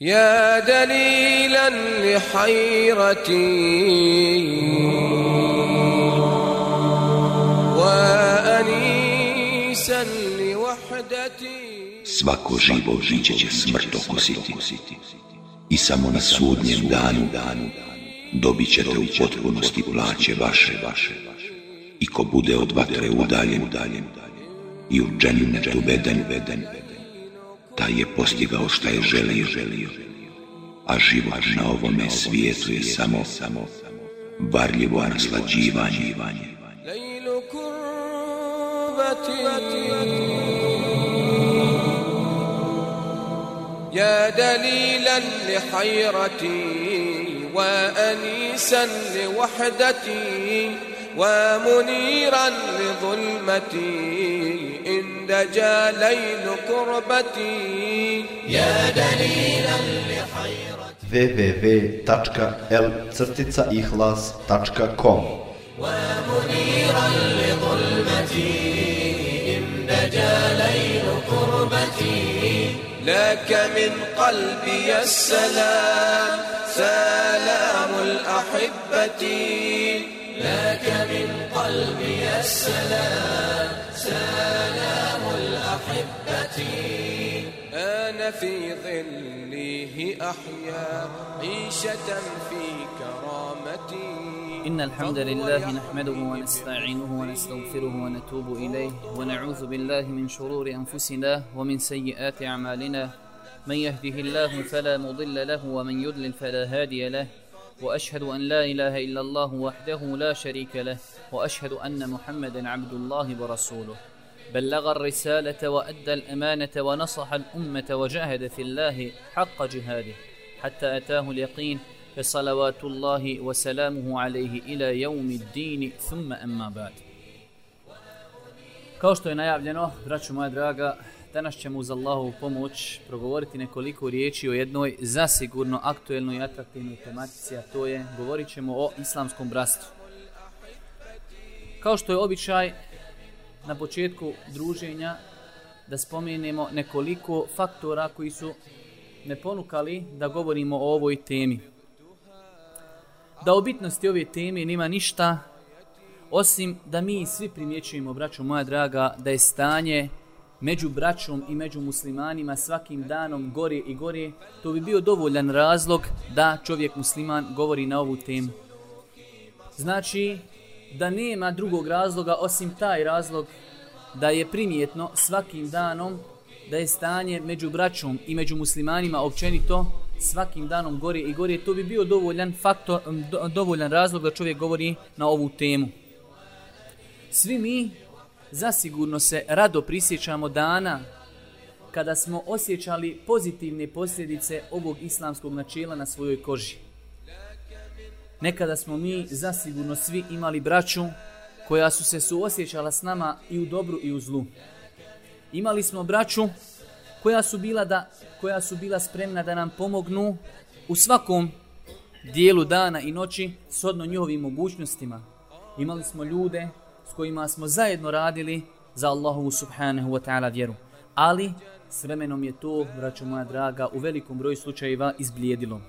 يا دليلا لحيرتي وأنيسا لوحدتي Svako živo biće će smrt okusiti i samo na sudnjem danu dobit ćete u potpunosti plaće vaše, vaše. I ko bude od vatre udaljen, udaljen i u džennetu veden, veden, taj je postigao šta je želio, želio. A život na ovome svijetu je samo, samo varljivo naslađivanje. ليل كربتي يا دليلا لحيرتي وأنيسا لوحدتي ومنيرا لظلمتي إن دجا ليل كربتي يا دليلا www.l-ihlas.com ومنيرا لظلمتي إن دجا ليل كربتي لك من قلبي السلام سلام الأحبة. لك من قلبي السلام سلام الأحبة. أنا في ظله أحيا عيشة في كرامتي إن الحمد لله نحمده ونستعينه ونستغفره ونتوب إليه ونعوذ بالله من شرور أنفسنا ومن سيئات أعمالنا. من يهده الله فلا مضل له ومن يضلل فلا هادي له. وأشهد أن لا إله إلا الله وحده لا شريك له وأشهد أن محمدا عبد الله ورسوله. بلغ الرسالة وأدى الأمانة ونصح الأمة وجاهد في الله حق جهاده حتى أتاه اليقين فصلوات الله وسلامه عليه إلى يوم الدين ثم أما بعد. Kao što je najavljeno, braćo moja draga, danas ćemo uz Allahovu pomoć progovoriti nekoliko riječi o jednoj zasigurno aktuelnoj i atraktivnoj tematici, a to je, govorit ćemo o islamskom bratstvu. Kao što je običaj, na početku druženja da spomenemo nekoliko faktora koji su ne ponukali da govorimo o ovoj temi. Da o bitnosti ove teme nema ništa osim da mi svi primjećujemo, braćo moja draga, da je stanje među braćom i među muslimanima svakim danom gore i gore, to bi bio dovoljan razlog da čovjek musliman govori na ovu temu. Znači, da nema drugog razloga osim taj razlog da je primjetno svakim danom da je stanje među braćom i među muslimanima općenito svakim danom gore i gore, to bi bio dovoljan faktor, do, dovoljan razlog da čovjek govori na ovu temu. Svi mi zasigurno se rado prisjećamo dana kada smo osjećali pozitivne posljedice ovog islamskog načela na svojoj koži. Nekada smo mi zasigurno svi imali braću koja su se suosjećala s nama i u dobru i u zlu. Imali smo braću koja su bila da koja su bila spremna da nam pomognu u svakom dijelu dana i noći shodno njihovim mogućnostima. Imali smo ljude s kojima smo zajedno radili za Allahovu subhanahu wa ta'ala vjeru. Ali s vremenom je to, braćo moja draga, u velikom broju slučajeva izblijedilo.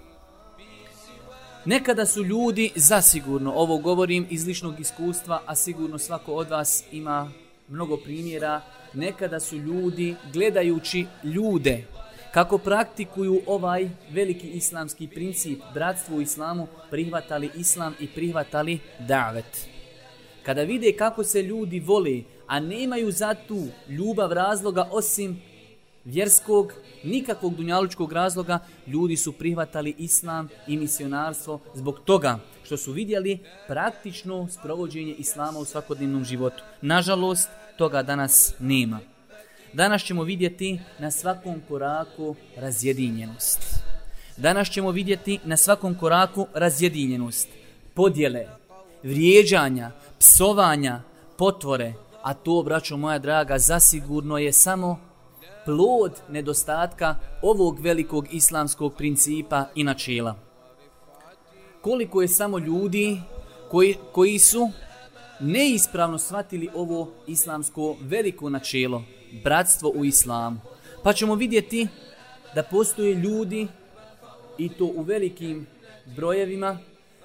Nekada su ljudi, zasigurno, ovo govorim iz ličnog iskustva, a sigurno svako od vas ima mnogo primjera, nekada su ljudi, gledajući ljude, kako praktikuju ovaj veliki islamski princip, bratstvo u islamu, prihvatali islam i prihvatali davet. Kada vide kako se ljudi vole, a nemaju za tu ljubav razloga osim vjerskog, nikakvog dunjalučkog razloga, ljudi su prihvatali islam i misionarstvo zbog toga što su vidjeli praktično sprovođenje islama u svakodnevnom životu. Nažalost, toga danas nema. Danas ćemo vidjeti na svakom koraku razjedinjenost. Danas ćemo vidjeti na svakom koraku razjedinjenost, podjele, vrijeđanja, psovanja, potvore, a to, braćo moja draga, zasigurno je samo plod nedostatka ovog velikog islamskog principa i načela. Koliko je samo ljudi koji, koji su neispravno shvatili ovo islamsko veliko načelo, bratstvo u islamu. Pa ćemo vidjeti da postoje ljudi i to u velikim brojevima,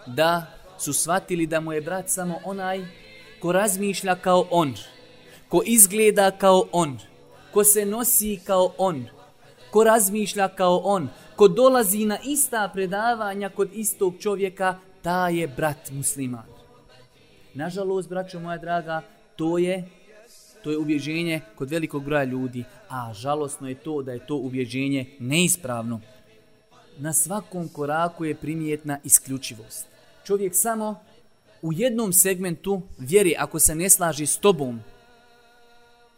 da su shvatili da mu je brat samo onaj ko razmišlja kao on, ko izgleda kao on, ko se nosi kao on, ko razmišlja kao on, ko dolazi na ista predavanja kod istog čovjeka, ta je brat musliman. Nažalost, braćo moja draga, to je to je ubježenje kod velikog broja ljudi, a žalosno je to da je to ubježenje neispravno. Na svakom koraku je primjetna isključivost. Čovjek samo u jednom segmentu vjeri, ako se ne slaži s tobom,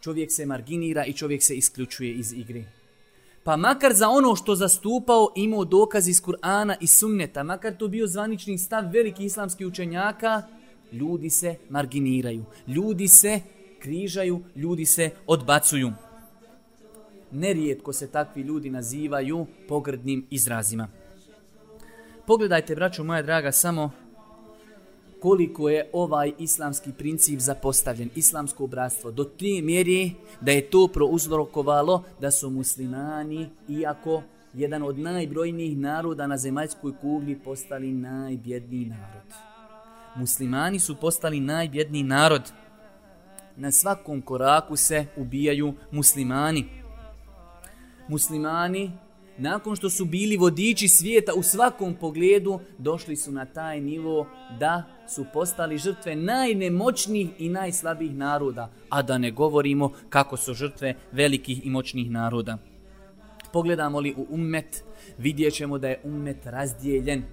čovjek se marginira i čovjek se isključuje iz igre. Pa makar za ono što zastupao imao dokaz iz Kur'ana i sunneta, makar to bio zvanični stav velikih islamskih učenjaka, ljudi se marginiraju, ljudi se križaju, ljudi se odbacuju. Nerijetko se takvi ljudi nazivaju pogrdnim izrazima. Pogledajte, braćo moja draga, samo koliko je ovaj islamski princip zapostavljen, islamsko bratstvo, do te mjeri da je to prouzrokovalo da su muslimani, iako jedan od najbrojnijih naroda na zemaljskoj kugli, postali najbjedniji narod. Muslimani su postali najbjedniji narod. Na svakom koraku se ubijaju muslimani. Muslimani nakon što su bili vodiči svijeta u svakom pogledu, došli su na taj nivo da su postali žrtve najnemoćnijih i najslabijih naroda, a da ne govorimo kako su žrtve velikih i moćnih naroda. Pogledamo li u ummet, vidjet ćemo da je ummet razdijeljen.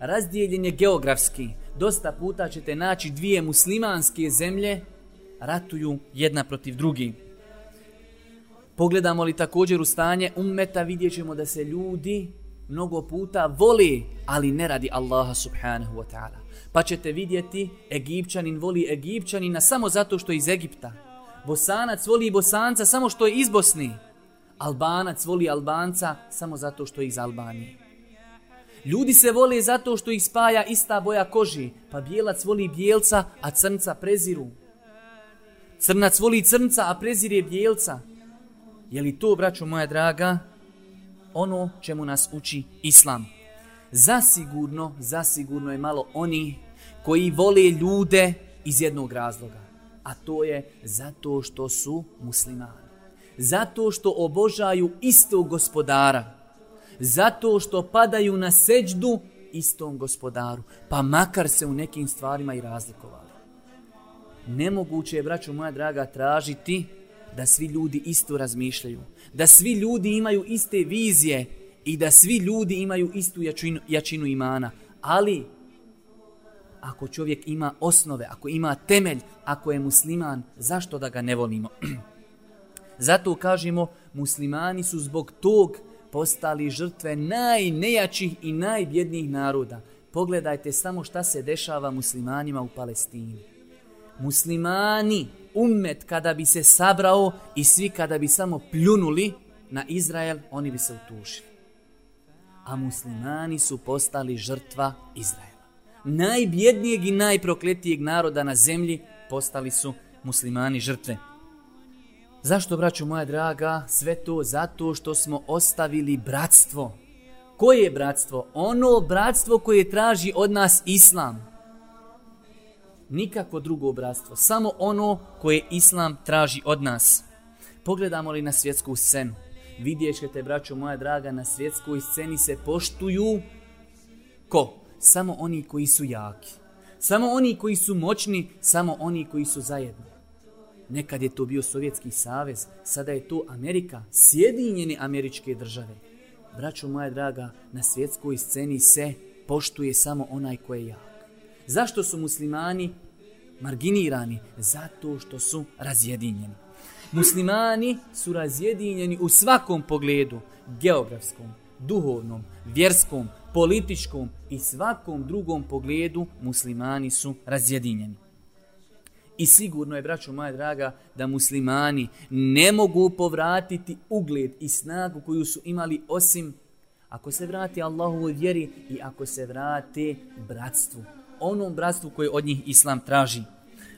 Razdijeljen je geografski. Dosta puta ćete naći dvije muslimanske zemlje ratuju jedna protiv drugih. Pogledamo li također u stanje ummeta, vidjet ćemo da se ljudi mnogo puta voli, ali ne radi Allaha subhanahu wa ta'ala. Pa ćete vidjeti, Egipćanin voli Egipćanina samo zato što je iz Egipta. Bosanac voli Bosanca samo što je iz Bosni. Albanac voli Albanca samo zato što je iz Albanije. Ljudi se vole zato što ih spaja ista boja koži, pa bijelac voli bijelca, a crnca preziru. Crnac voli crnca, a prezire bijelca. Je li to, braćo moja draga, ono čemu nas uči Islam? Zasigurno, zasigurno je malo oni koji vole ljude iz jednog razloga. A to je zato što su muslimani. Zato što obožaju istog gospodara. Zato što padaju na seđdu istom gospodaru. Pa makar se u nekim stvarima i razlikovali. Nemoguće je, braćo moja draga, tražiti da svi ljudi isto razmišljaju, da svi ljudi imaju iste vizije i da svi ljudi imaju istu jačinu, jačinu imana. Ali, ako čovjek ima osnove, ako ima temelj, ako je musliman, zašto da ga ne volimo? Zato kažemo, muslimani su zbog tog postali žrtve najnejačih i najbjednijih naroda. Pogledajte samo šta se dešava muslimanima u Palestini. Muslimani ummet kada bi se sabrao i svi kada bi samo pljunuli na Izrael, oni bi se utušili. A muslimani su postali žrtva Izraela. Najbjednijeg i najprokletijeg naroda na zemlji postali su muslimani žrtve. Zašto, braću moja draga, sve to zato što smo ostavili bratstvo. Koje je bratstvo? Ono bratstvo koje traži od nas islam nikakvo drugo bratstvo, samo ono koje Islam traži od nas. Pogledamo li na svjetsku scenu, vidjet ćete, braćo moja draga, na svjetskoj sceni se poštuju ko? Samo oni koji su jaki. Samo oni koji su moćni, samo oni koji su zajedno. Nekad je to bio Sovjetski savez, sada je to Amerika, sjedinjene američke države. Braćo moja draga, na svjetskoj sceni se poštuje samo onaj ko je jak. Zašto su muslimani marginirani? Zato što su razjedinjeni. Muslimani su razjedinjeni u svakom pogledu, geografskom, duhovnom, vjerskom, političkom i svakom drugom pogledu muslimani su razjedinjeni. I sigurno je, braćo moja draga, da muslimani ne mogu povratiti ugled i snagu koju su imali osim ako se vrati Allahovoj vjeri i ako se vrate bratstvu, onom bratstvu koje od njih islam traži.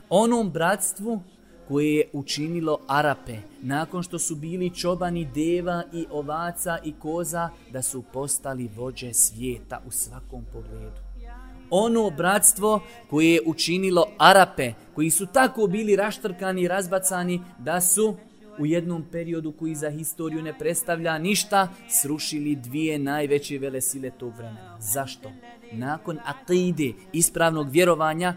Onom bratstvu koje je učinilo Arape, nakon što su bili čobani deva i ovaca i koza, da su postali vođe svijeta u svakom pogledu. Ono bratstvo koje je učinilo Arape, koji su tako bili raštrkani i razbacani, da su u jednom periodu koji za historiju ne predstavlja ništa, srušili dvije najveće vele sile tog vremena. Zašto? Nakon akide, ispravnog vjerovanja,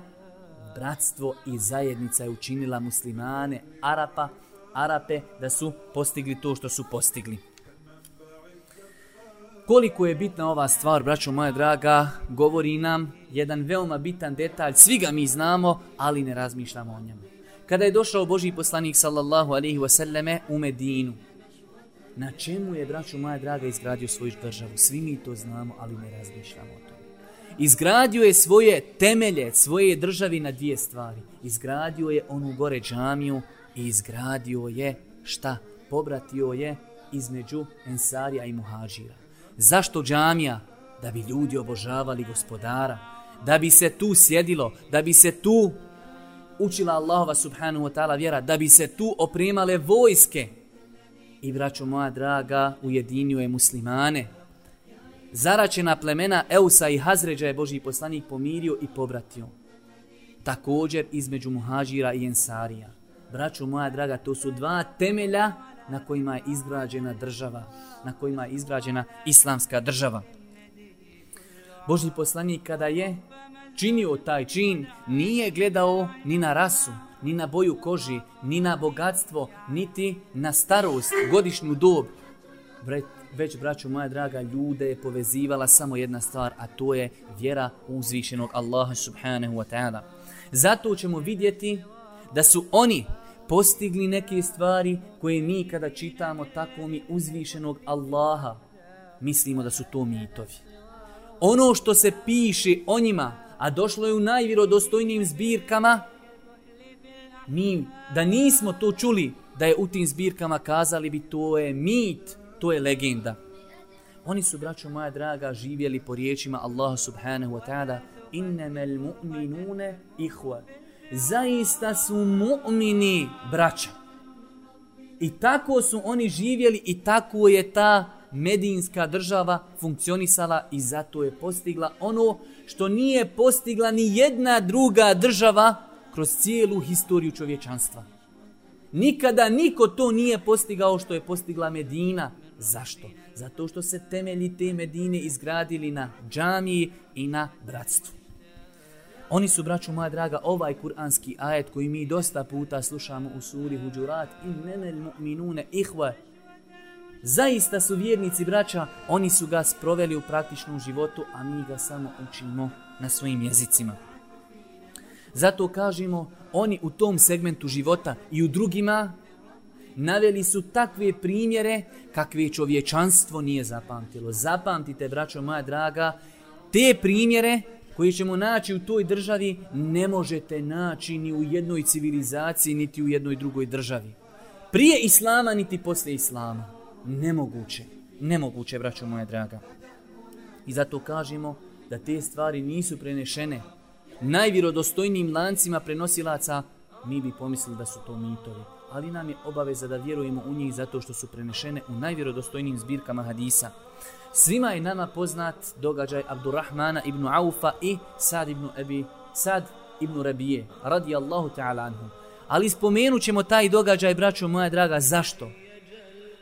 bratstvo i zajednica je učinila muslimane, Arapa, Arape, da su postigli to što su postigli. Koliko je bitna ova stvar, braćo moja draga, govori nam jedan veoma bitan detalj. Svi ga mi znamo, ali ne razmišljamo o njemu. Kada je došao Boži poslanik sallallahu alaihi wasallame u Medinu, na čemu je, braću moja draga, izgradio svoju državu? Svi mi to znamo, ali ne razmišljamo o tome. Izgradio je svoje temelje, svoje državi na dvije stvari. Izgradio je onu gore džamiju i izgradio je šta? Pobratio je između Ensarija i Muhađira. Zašto džamija? Da bi ljudi obožavali gospodara. Da bi se tu sjedilo, da bi se tu učila Allahova subhanahu wa ta'ala vjera, da bi se tu opremale vojske. I braćo moja draga, ujedinio je muslimane. Zaračena plemena Eusa i Hazređa je Boži poslanik pomirio i pobratio. Također između muhađira i ensarija. Braćo moja draga, to su dva temelja na kojima je izgrađena država, na kojima je izgrađena islamska država. Božji poslanik kada je činio taj čin, nije gledao ni na rasu, ni na boju koži, ni na bogatstvo, niti na starost, godišnju dob. Već, braću moja draga, ljude je povezivala samo jedna stvar, a to je vjera uzvišenog Allaha subhanahu wa ta'ala. Zato ćemo vidjeti da su oni postigli neke stvari koje mi kada čitamo tako mi uzvišenog Allaha, mislimo da su to mitovi. Ono što se piše o njima, a došlo je u najvjerodostojnijim zbirkama, mi da nismo to čuli, da je u tim zbirkama kazali bi to je mit, to je legenda. Oni su, braćo moja draga, živjeli po riječima Allaha subhanahu wa ta'ala innamal mu'minune ihva. zaista su mu'mini braća. I tako su oni živjeli i tako je ta medinska država funkcionisala i zato je postigla ono što nije postigla ni jedna druga država kroz cijelu historiju čovječanstva. Nikada niko to nije postigao što je postigla Medina. Zašto? Zato što se temelji te Medine izgradili na džamiji i na bratstvu. Oni su, braću moja draga, ovaj kuranski ajet koji mi dosta puta slušamo u suri Huđurat in nenel mu'minune ihve Zaista su vjernici, braća, oni su ga sproveli u praktičnom životu, a mi ga samo učimo na svojim jezicima. Zato kažemo, oni u tom segmentu života i u drugima naveli su takve primjere kakve čovječanstvo nije zapamtilo. Zapamtite, braćo moja draga, te primjere koji ćemo naći u toj državi ne možete naći ni u jednoj civilizaciji niti u jednoj drugoj državi. Prije islama niti posle islama. Nemoguće. Nemoguće, braćo moja draga. I zato kažemo da te stvari nisu prenešene najvirodostojnijim lancima prenosilaca, mi bi pomislili da su to mitovi. Ali nam je obaveza da vjerujemo u njih zato što su prenešene u najvirodostojnijim zbirkama hadisa. Svima je nama poznat događaj Abdurrahmana ibn Aufa i Sad ibn Abi Sad ibn Rabije, radijallahu ta'ala anhu. Ali spomenut ćemo taj događaj, braćo moja draga, zašto?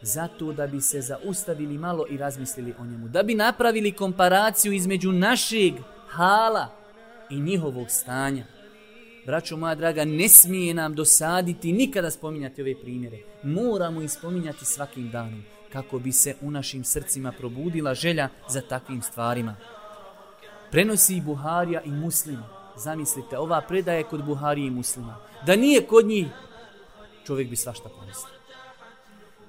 Zato da bi se zaustavili malo i razmislili o njemu. Da bi napravili komparaciju između našeg hala i njihovog stanja. Braćo moja draga, ne smije nam dosaditi nikada spominjati ove primjere. Moramo ih spominjati svakim danom kako bi se u našim srcima probudila želja za takvim stvarima. Prenosi i Buharija i Muslima. Zamislite, ova predaje kod Buharije i Muslima. Da nije kod njih, čovjek bi svašta pomislio.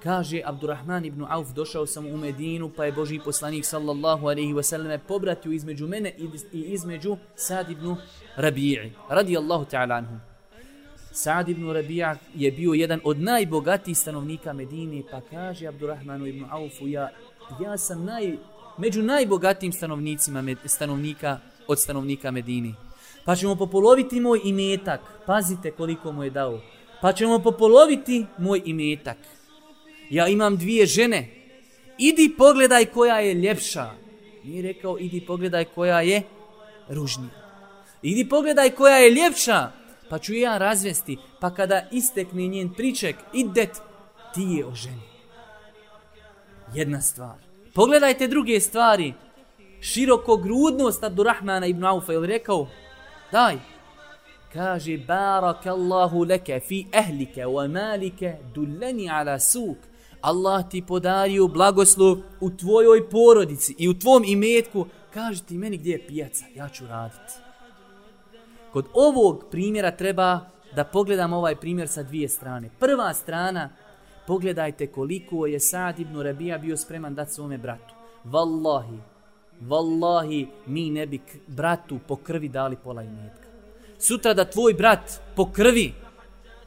Kaže Abdurrahman ibn Auf, došao sam u Medinu, pa je Boži poslanik sallallahu alaihi wasallam pobratio između mene i između Sad ibn Rabi'i, radijallahu ta'ala anhu. Sa'd ibn Rabi'a je bio jedan od najbogatijih stanovnika Medine, pa kaže Abdurrahmanu ibn Aufu, ja, ja sam naj, među najbogatijim stanovnicima stanovnika od stanovnika Medine. Pa ćemo popoloviti moj imetak, pazite koliko mu je dao. pa ćemo popoloviti moj imetak. Ja imam dvije žene, idi pogledaj koja je ljepša. Nije rekao, idi pogledaj koja je ružnija. Idi pogledaj koja je ljepša, pa ću ja razvesti, pa kada istekne njen priček, idet, ti je o. Jedna stvar. Pogledajte druge stvari. Široko grudnost Abdurrahmana ibn Aufa, je rekao, daj, kaže, barakallahu leke fi ehlike wa malike dulleni ala suk. Allah ti podario blagoslov u tvojoj porodici i u tvom imetku. kaži ti meni gdje je pijaca, ja ću raditi. Kod ovog primjera treba da pogledamo ovaj primjer sa dvije strane. Prva strana, pogledajte koliko je Sad ibn Rabija bio spreman dati svome bratu. Wallahi, wallahi, mi ne bi bratu po krvi dali pola imetka. Sutra da tvoj brat po krvi,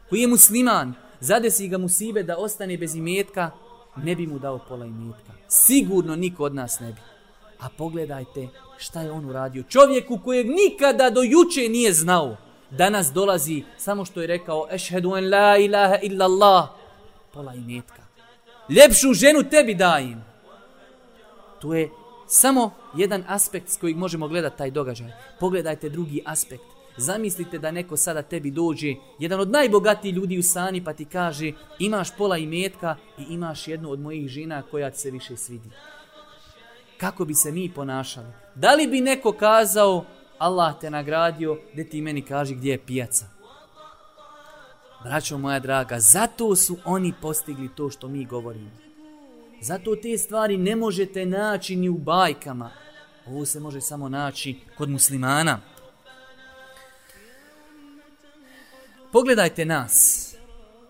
koji je musliman, zadesi ga musibe da ostane bez imetka, ne bi mu dao pola imetka. Sigurno niko od nas ne bi. A pogledajte šta je on uradio. Čovjeku kojeg nikada do juče nije znao. Danas dolazi samo što je rekao Ešhedu en la ilaha illa Allah. Pola imetka. Ljepšu ženu tebi dajem. To je samo jedan aspekt s kojeg možemo gledati taj događaj. Pogledajte drugi aspekt. Zamislite da neko sada tebi dođe, jedan od najbogatijih ljudi u sani, pa ti kaže imaš pola imetka i imaš jednu od mojih žena koja ti se više svidi. Kako bi se mi ponašali? Da li bi neko kazao Allah te nagradio da ti meni kaži gdje je pijaca? Braćo moja draga, zato su oni postigli to što mi govorimo. Zato te stvari ne možete naći ni u bajkama. Ovo se može samo naći kod muslimana. Pogledajte nas.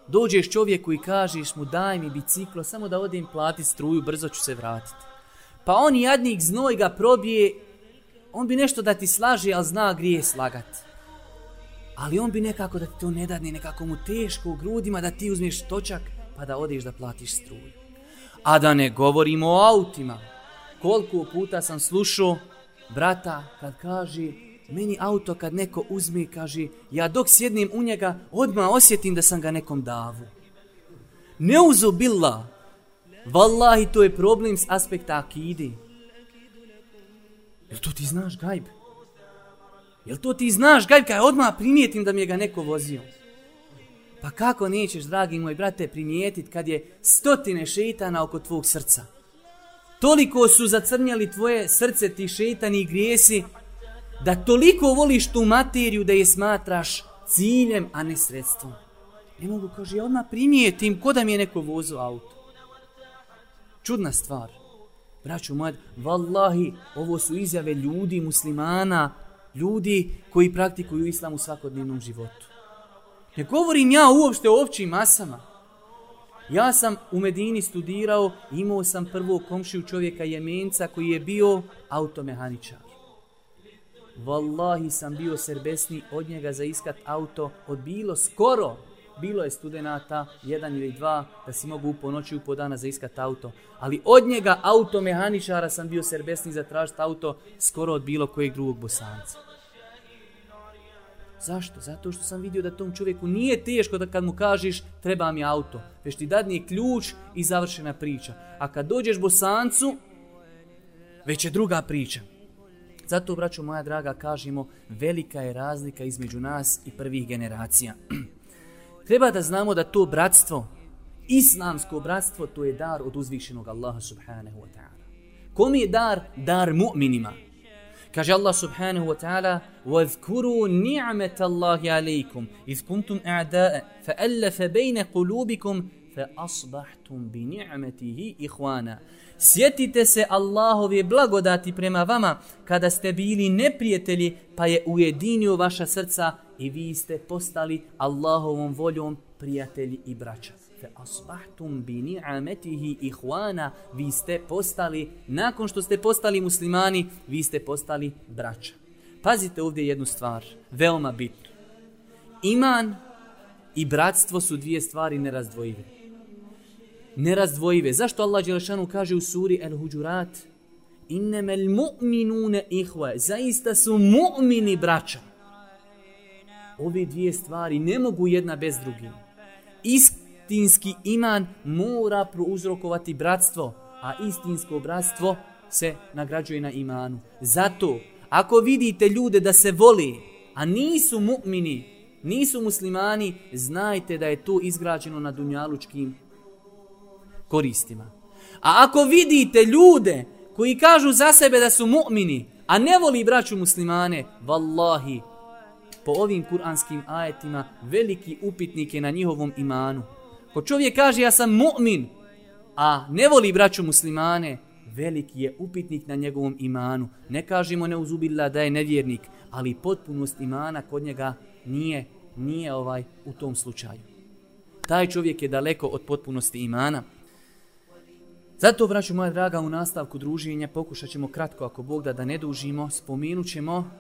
Dođeš čovjeku i kažeš mu daj mi biciklo samo da odem plati struju, brzo ću se vratiti. Pa on jadnik znoj ga probije, on bi nešto da ti slaže, ali zna grije slagat. Ali on bi nekako da ti to ne dadne, nekako mu teško u grudima da ti uzmeš točak pa da odeš da platiš struju. A da ne govorimo o autima. Koliko puta sam slušao brata kad kaže meni auto kad neko uzme kaže ja dok sjednim u njega odmah osjetim da sam ga nekom davu. Ne uzubila. Wallahi to je problem s aspekta akidi. Jel to ti znaš gajb? Jel to ti znaš gajb kad odmah primijetim da mi je ga neko vozio? Pa kako nećeš, dragi moj brate, primijetit kad je stotine šeitana oko tvog srca? Toliko su zacrnjali tvoje srce ti šeitani i grijesi da toliko voliš tu materiju da je smatraš ciljem, a ne sredstvom. Ne mogu, kaže, ja odmah primijetim ko da mi je neko vozo auto. Čudna stvar. Braću moja, vallahi, ovo su izjave ljudi, muslimana, ljudi koji praktikuju islam u svakodnevnom životu. Ne govorim ja uopšte o općim masama. Ja sam u Medini studirao, imao sam prvo komšiju čovjeka Jemenca koji je bio automehaničar. Wallahi sam bio serbesni od njega za iskat auto od bilo skoro. Bilo je studenata, jedan ili dva, da si mogu po noći u po dana za iskat auto. Ali od njega automehaničara sam bio serbesni za tražiti auto skoro od bilo kojeg drugog bosanca. Zašto? Zato što sam vidio da tom čovjeku nije teško da kad mu kažeš treba mi auto. Već ti dadni ključ i završena priča. A kad dođeš bosancu, već je druga priča. Zato, braću moja draga, kažemo velika je razlika između nas i prvih generacija. Treba da znamo da to bratstvo, islamsko bratstvo, to je dar od uzvišenog Allaha subhanahu wa ta'ala. Kom je dar? Dar mu'minima. Kaže Allah subhanahu wa ta'ala وَذْكُرُوا نِعْمَةَ اللَّهِ عَلَيْكُمْ إِذْ كُنْتُمْ أَعْدَاءَ فَأَلَّفَ بَيْنَ قُلُوبِكُمْ فَأَصْبَحْتُمْ بِنِعْمَتِهِ إِخْوَانًا Sjetite se Allahove blagodati prema vama kada ste bili neprijatelji pa je ujedinio vaša srca i vi ste postali Allahovom voljom prijatelji i braća. Fe asbahtum bi ni'ametihi ihwana, vi ste postali, nakon što ste postali muslimani, vi ste postali braća. Pazite ovdje jednu stvar, veoma bitnu. Iman i bratstvo su dvije stvari nerazdvojive. Nerazdvojive. Zašto Allah Đelešanu kaže u suri El Huđurat? Innemel mu'minune ihva. Zaista su mu'mini braća. Ove dvije stvari ne mogu jedna bez drugim. istinski iman mora prouzrokovati bratstvo, a istinsko bratstvo se nagrađuje na imanu. Zato, ako vidite ljude da se voli, a nisu mu'mini, nisu muslimani, znajte da je to izgrađeno na dunjalučkim koristima. A ako vidite ljude koji kažu za sebe da su mu'mini, a ne voli braću muslimane, vallahi, po ovim kuranskim ajetima, veliki upitnik je na njihovom imanu. Ko čovjek kaže ja sam mu'min, a ne voli braću muslimane, veliki je upitnik na njegovom imanu. Ne kažemo ne uzubila da je nevjernik, ali potpunost imana kod njega nije, nije ovaj u tom slučaju. Taj čovjek je daleko od potpunosti imana. Zato, braću moja draga, u nastavku druženja pokušat ćemo kratko, ako Bog da, da ne dužimo, spomenut ćemo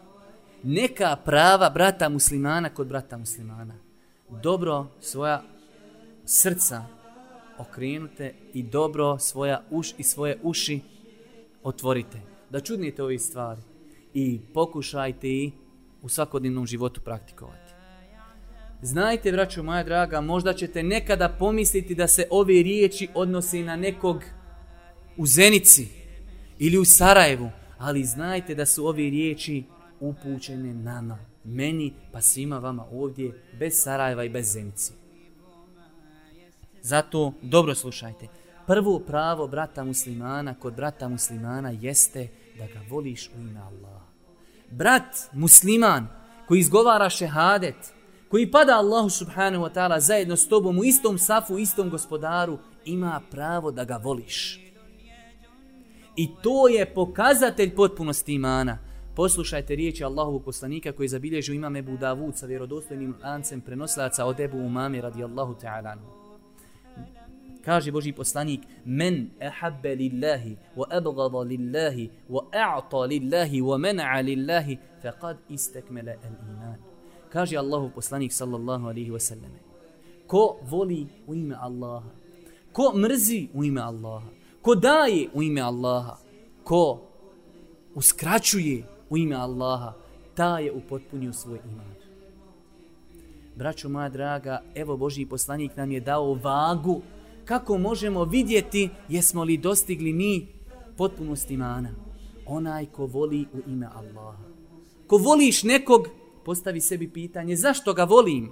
neka prava brata muslimana kod brata muslimana. Dobro svoja srca okrenute i dobro svoja uš i svoje uši otvorite. Da čudnite ove stvari i pokušajte i u svakodnevnom životu praktikovati. Znajte, braćo moja draga, možda ćete nekada pomisliti da se ove riječi odnose na nekog u Zenici ili u Sarajevu, ali znajte da su ove riječi upućene nama, meni pa svima vama ovdje, bez Sarajeva i bez Zenici. Zato dobro slušajte. Prvo pravo brata muslimana kod brata muslimana jeste da ga voliš u ime Allaha. Brat musliman koji izgovara šehadet, koji pada Allahu subhanahu wa ta'ala zajedno s tobom u istom safu, u istom gospodaru, ima pravo da ga voliš. I to je pokazatelj potpunosti imana. Poslušajte riječi Allahovog poslanika koji zabilježu imam Ebu Davud sa vjerodostojnim lancem prenoslaca od Ebu Umami radijallahu ta'ala. Kaže Boži poslanik Men ehabbe lillahi wa abgada lillahi wa a'ta lillahi wa mena'a lillahi faqad istekmele el iman. Kaže Allahov poslanik sallallahu alaihi wa sallam Ko voli u ime Allaha Ko mrzi u ime Allaha Ko daje u ime Allaha Ko uskraćuje u ime Allaha, ta je upotpunio svoj iman. Braćo moja draga, evo Boži poslanik nam je dao vagu kako možemo vidjeti jesmo li dostigli mi potpunost imana. Onaj ko voli u ime Allaha. Ko voliš nekog, postavi sebi pitanje zašto ga volim?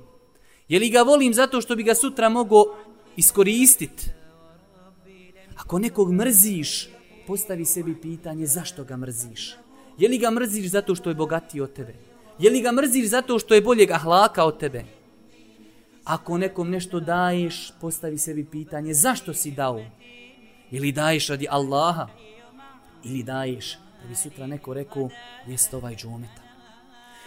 Je li ga volim zato što bi ga sutra mogo iskoristiti? Ako nekog mrziš, postavi sebi pitanje zašto ga mrziš? Je li ga mrziš zato što je bogatiji od tebe? Je li ga mrziš zato što je boljeg ahlaka od tebe? Ako nekom nešto daješ, postavi sebi pitanje zašto si dao? Je li daješ radi Allaha? Ili daješ da bi sutra neko rekao jest ovaj džometa?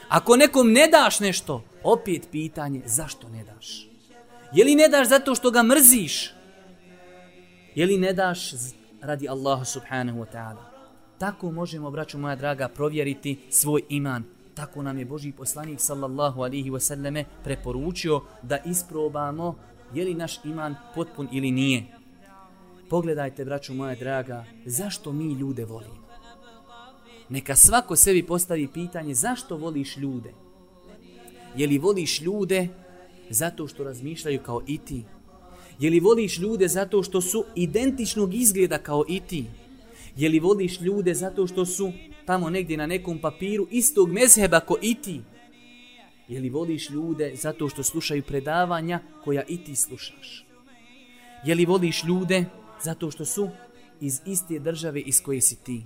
Ako nekom ne daš nešto, opet pitanje zašto ne daš? Je li ne daš zato što ga mrziš? Je li ne daš radi Allaha subhanahu wa ta'ala? Tako možemo, braću moja draga, provjeriti svoj iman. Tako nam je Boži poslanik sallallahu alihi wasallame preporučio da isprobamo je li naš iman potpun ili nije. Pogledajte, braću moja draga, zašto mi ljude volimo? Neka svako sebi postavi pitanje zašto voliš ljude? Je li voliš ljude zato što razmišljaju kao i ti? Je li voliš ljude zato što su identičnog izgleda kao i ti? Je li voliš ljude zato što su tamo negdje na nekom papiru istog mezheba ko i ti? Je li voliš ljude zato što slušaju predavanja koja i ti slušaš? Je li voliš ljude zato što su iz iste države iz koje si ti?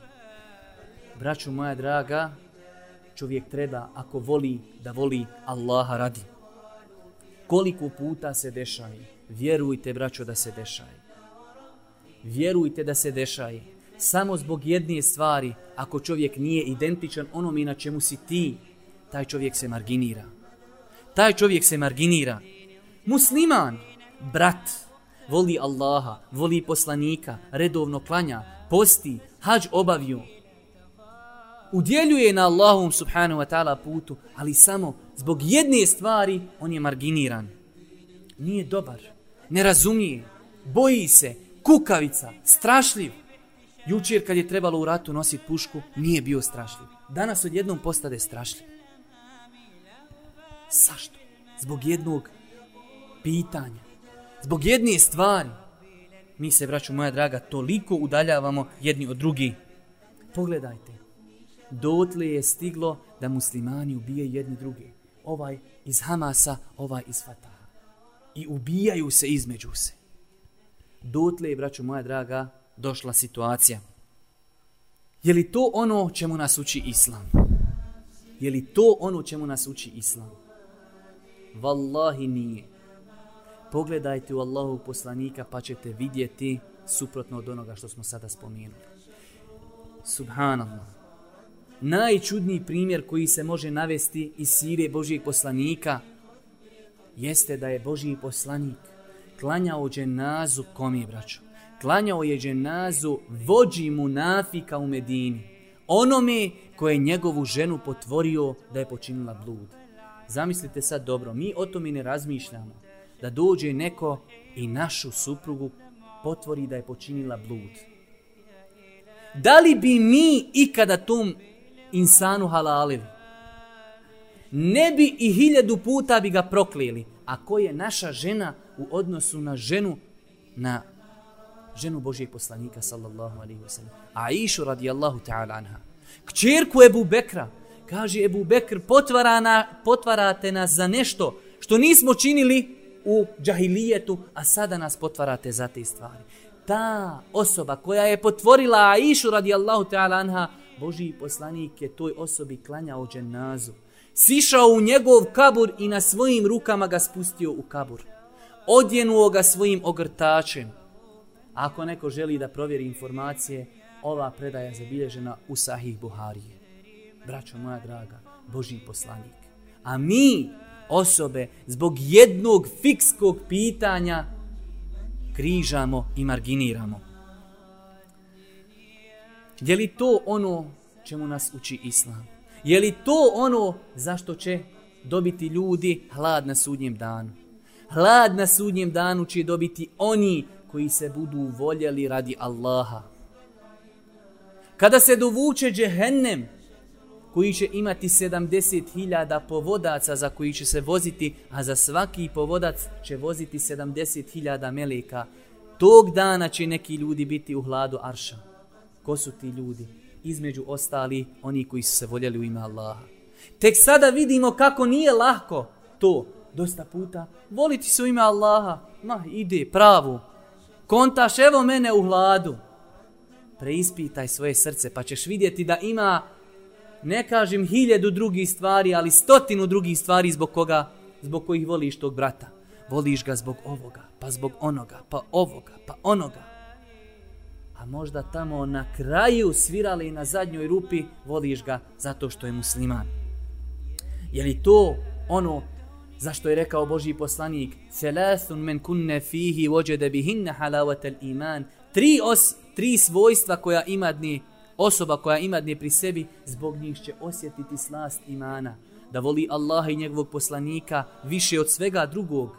Braću moja draga, čovjek treba ako voli da voli Allaha radi. Koliko puta se dešaje? Vjerujte, braćo, da se dešaje. Vjerujte da se dešaje samo zbog jedne stvari, ako čovjek nije identičan onome na čemu si ti, taj čovjek se marginira. Taj čovjek se marginira. Musliman, brat, voli Allaha, voli poslanika, redovno klanja, posti, hađ obavio. Udjeljuje na Allahom subhanahu wa ta'ala putu, ali samo zbog jedne stvari on je marginiran. Nije dobar, ne razumije, boji se, kukavica, strašljiv. Jučer kad je trebalo u ratu nositi pušku, nije bio strašljiv. Danas odjednom postade strašljiv. Sašto? Zbog jednog pitanja. Zbog jedne stvari. Mi se, braću moja draga, toliko udaljavamo jedni od drugi. Pogledajte. Dotle je stiglo da muslimani ubije jedni druge. Ovaj iz Hamasa, ovaj iz Fatah. I ubijaju se između se. Dotle je, braćo moja draga, došla situacija. Je li to ono čemu nas uči Islam? Je li to ono čemu nas uči Islam? Wallahi nije. Pogledajte u Allahu poslanika pa ćete vidjeti suprotno od onoga što smo sada spomenuli. Subhanallah. Najčudniji primjer koji se može navesti iz sire Božijeg poslanika jeste da je Božiji poslanik klanjao dženazu kom je braćo. Klanjao je dženazu vođi munafika u Medini. Onome koje je njegovu ženu potvorio da je počinila blud. Zamislite sad dobro, mi o tome ne razmišljamo. Da dođe neko i našu suprugu potvori da je počinila blud. Da li bi mi ikada tom insanu halalili? Ne bi i hiljadu puta bi ga proklili. A ko je naša žena u odnosu na ženu na ženu Božijeg poslanika sallallahu alaihi wa sallam. Aishu radijallahu ta'ala anha. Kćerku Ebu Bekra. Kaže Ebu Bekr, potvarana, potvarate nas za nešto što nismo činili u džahilijetu, a sada nas potvarate za te stvari. Ta osoba koja je potvorila Aishu radijallahu ta'ala anha, Božiji poslanik je toj osobi klanjao dženazu. Sišao u njegov kabur i na svojim rukama ga spustio u kabur. Odjenuo ga svojim ogrtačem. Ako neko želi da provjeri informacije, ova predaja je zabilježena u Sahih Buharije. Braćo moja draga, Boži poslanik. A mi, osobe, zbog jednog fikskog pitanja, križamo i marginiramo. Je li to ono čemu nas uči Islam? Je li to ono zašto će dobiti ljudi hlad na sudnjem danu? Hlad na sudnjem danu će dobiti oni koji se budu voljeli radi Allaha. Kada se dovuče džehennem, koji će imati 70.000 povodaca za koji će se voziti, a za svaki povodac će voziti 70.000 meleka, tog dana će neki ljudi biti u hladu Arša. Ko su ti ljudi? Između ostali, oni koji su se voljeli u ime Allaha. Tek sada vidimo kako nije lahko to. Dosta puta, voliti se u ime Allaha, ma ide, pravo, kontaš evo mene u hladu. Preispitaj svoje srce pa ćeš vidjeti da ima, ne kažem hiljedu drugih stvari, ali stotinu drugih stvari zbog koga, zbog kojih voliš tog brata. Voliš ga zbog ovoga, pa zbog onoga, pa ovoga, pa onoga. A možda tamo na kraju svirali na zadnjoj rupi, voliš ga zato što je musliman. Je li to ono Zašto je rekao Boži poslanik Thalathun men kunne fihi wajada bihinna halavatel al-iman. Tri os, tri svojstva koja ima dni osoba koja ima dni pri sebi zbog njih će osjetiti slast imana. Da voli Allaha i njegovog poslanika više od svega drugog.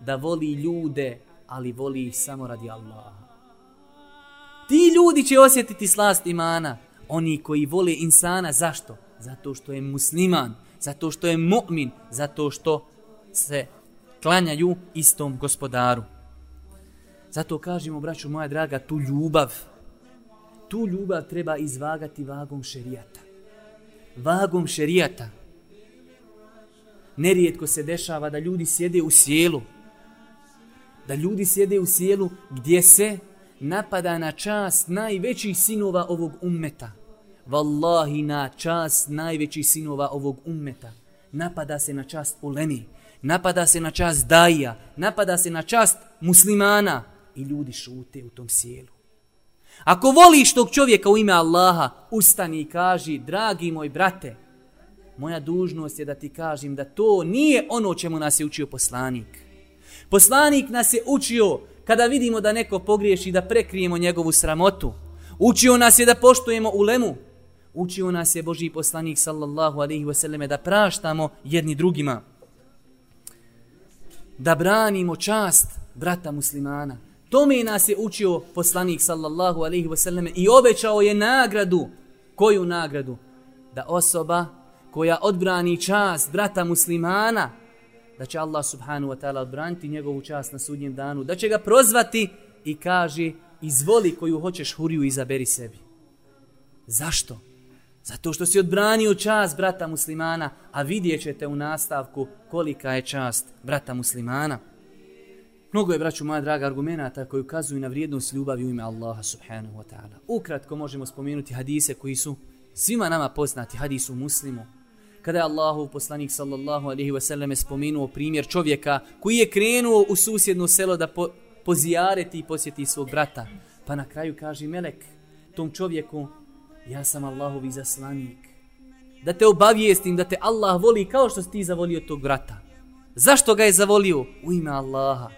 Da voli ljude, ali voli ih samo radi Allaha. Ti ljudi će osjetiti slast imana. Oni koji vole insana, zašto? Zato što je musliman, zato što je mu'min, zato što se klanjaju istom gospodaru. Zato kažemo, braću moja draga, tu ljubav, tu ljubav treba izvagati vagom šerijata. Vagom šerijata. Nerijetko se dešava da ljudi sjede u sjelu, da ljudi sjede u sjelu gdje se napada na čast najvećih sinova ovog ummeta. Wallahi na čast najvećih sinova ovog ummeta. Napada se na čast ulemi napada se na čast daija, napada se na čast muslimana i ljudi šute u tom sjelu. Ako voliš tog čovjeka u ime Allaha, ustani i kaži, dragi moj brate, moja dužnost je da ti kažem da to nije ono čemu nas je učio poslanik. Poslanik nas je učio kada vidimo da neko pogriješi da prekrijemo njegovu sramotu. Učio nas je da poštujemo ulemu. Učio nas je Boži poslanik sallallahu alaihi wasallam da praštamo jedni drugima da branimo čast brata muslimana. Tome nas je učio poslanik sallallahu alaihi wasallam i obećao je nagradu. Koju nagradu? Da osoba koja odbrani čast brata muslimana, da će Allah subhanahu wa ta'ala odbraniti njegovu čast na sudnjem danu, da će ga prozvati i kaže izvoli koju hoćeš huriju izaberi sebi. Zašto? Zato što si odbranio čast brata muslimana, a vidjet ćete u nastavku kolika je čast brata muslimana. Mnogo je, braću moja draga, argumenta koji ukazuju na vrijednost ljubavi u ime Allaha subhanahu wa ta'ala. Ukratko možemo spomenuti hadise koji su svima nama poznati, hadisu muslimu. Kada je Allahu poslanik sallallahu alaihi wa sallam spomenuo primjer čovjeka koji je krenuo u susjedno selo da po, pozijareti i posjeti svog brata. Pa na kraju kaže Melek tom čovjeku, ja sam Allahov izaslanik. Da te obavijestim da te Allah voli kao što si ti zavolio tog brata. Zašto ga je zavolio? U ime Allaha.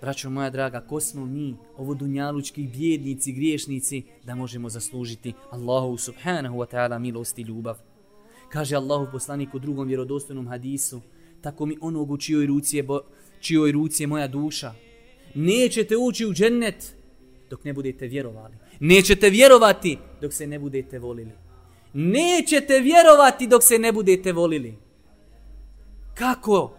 Braćo moja draga, ko smo mi, ovo dunjalučki bjednici, griješnici, da možemo zaslužiti Allahu subhanahu wa ta'ala milost i ljubav. Kaže Allahu poslanik u drugom vjerodostojnom hadisu, tako mi onog u čijoj ruci je, bo, čijoj ruci je moja duša. Nećete ući u džennet dok ne budete vjerovali. Nećete vjerovati dok se ne budete volili. Nećete vjerovati dok se ne budete volili. Kako?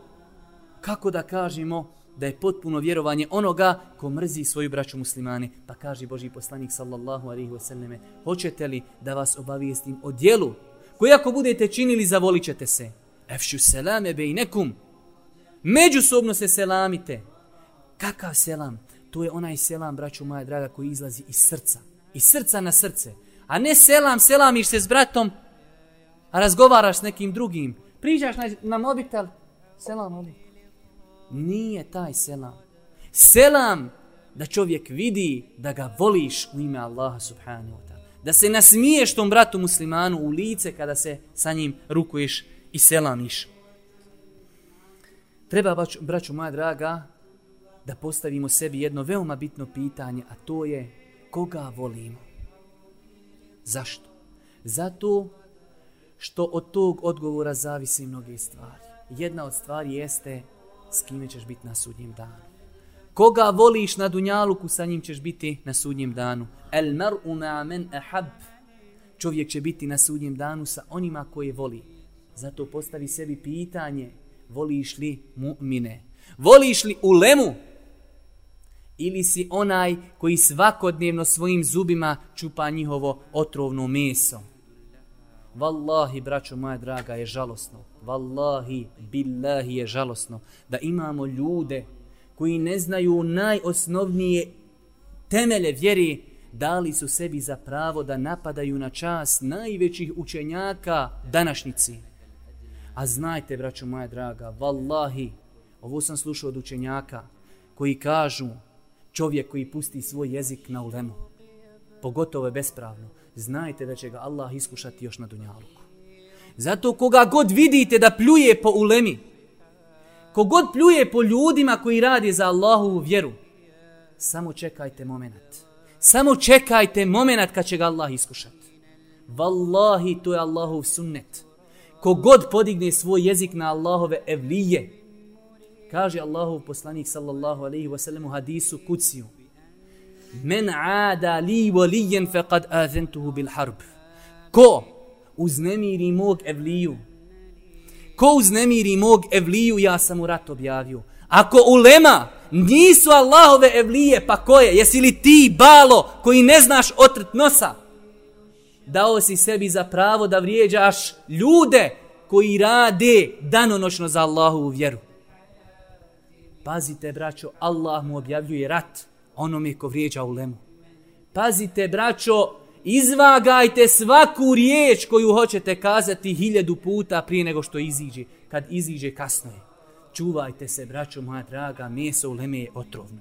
Kako da kažemo da je potpuno vjerovanje onoga ko mrzi svoju braću muslimane? Pa kaže Boži poslanik sallallahu alaihi wasallam, hoćete li da vas obavijestim o dijelu koji ako budete činili zavolit ćete se? Efšu selame bejnekum. Međusobno se selamite. Kakav selam? To je onaj selam, braću moja draga, koji izlazi iz srca. Iz srca na srce. A ne selam, selamiš se s bratom, a razgovaraš s nekim drugim. Priđaš na, na mobitel, selam ali. Nije taj selam. Selam da čovjek vidi da ga voliš u ime Allaha subhanahu wa ta'ala. Da se nasmiješ tom bratu muslimanu u lice kada se sa njim rukuješ i selamiš. Treba, braću moja draga, da postavimo sebi jedno veoma bitno pitanje, a to je koga volimo? Zašto? Zato što od tog odgovora zavisi mnoge stvari. Jedna od stvari jeste s kime ćeš biti na sudnjem danu. Koga voliš na dunjaluku, sa njim ćeš biti na sudnjem danu. El mar'u ma men ahab. Čovjek će biti na sudnjem danu sa onima koje voli. Zato postavi sebi pitanje, voliš li mu'mine? Voliš li ulemu? ili si onaj koji svakodnevno svojim zubima čupa njihovo otrovno meso. Wallahi, braćo moja draga, je žalosno. Wallahi, billahi je žalosno da imamo ljude koji ne znaju najosnovnije temele vjeri, dali su sebi za pravo da napadaju na čas najvećih učenjaka današnjici. A znajte, braćo moja draga, vallahi, ovo sam slušao od učenjaka koji kažu čovjek koji pusti svoj jezik na ulemu, pogotovo je bespravno, znajte da će ga Allah iskušati još na dunjaluku. Zato koga god vidite da pljuje po ulemi, kogod pljuje po ljudima koji radi za Allahovu vjeru, samo čekajte moment. Samo čekajte moment kad će ga Allah iskušati. Wallahi, to je Allahov sunnet. Kogod podigne svoj jezik na Allahove evlije, Kaže Allahov poslanik sallallahu alaihi wasallam u hadisu kuciju. Men aada li valijen faqad azentuhu bil harb. Ko uznemiri mog evliju? Ko uznemiri mog evliju, ja sam u rat objavio. Ako ulema nisu Allahove evlije, pa ko je? Jesi li ti balo koji ne znaš otrt nosa? Dao si sebi za pravo da vrijeđaš ljude koji rade danonočno za Allahovu vjeru. Pazite, braćo, Allah mu objavljuje rat onome ko vrijeđa ulemu. Pazite, braćo, izvagajte svaku riječ koju hoćete kazati hiljadu puta prije nego što iziđe. Kad iziđe, kasno je. Čuvajte se, braćo moja draga, meso u leme je otrovno.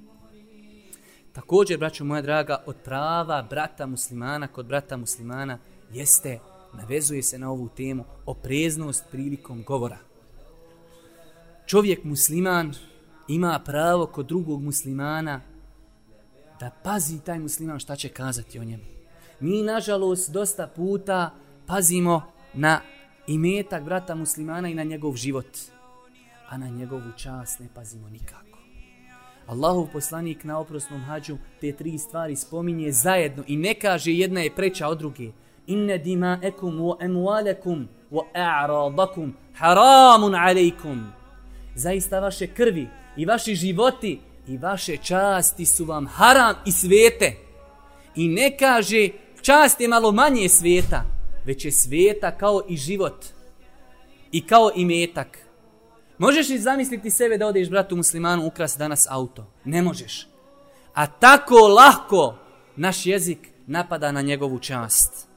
Također, braćo moja draga, od prava brata muslimana kod brata muslimana jeste, navezuje se na ovu temu, opreznost prilikom govora. Čovjek musliman, ima pravo kod drugog muslimana da pazi taj musliman šta će kazati o njemu. Mi, nažalost, dosta puta pazimo na imetak brata muslimana i na njegov život, a na njegovu čast ne pazimo nikako. Allahov poslanik na oprosnom hađu te tri stvari spominje zajedno i ne kaže jedna je preča od druge. Inne dima ekum u emualekum wa a'radakum haramun alejkum. Zaista vaše krvi i vaši životi i vaše časti su vam haram i svete. I ne kaže čast je malo manje svijeta, već je sveta kao i život i kao i metak. Možeš li zamisliti sebe da odeš bratu muslimanu ukras danas auto? Ne možeš. A tako lahko naš jezik napada na njegovu čast.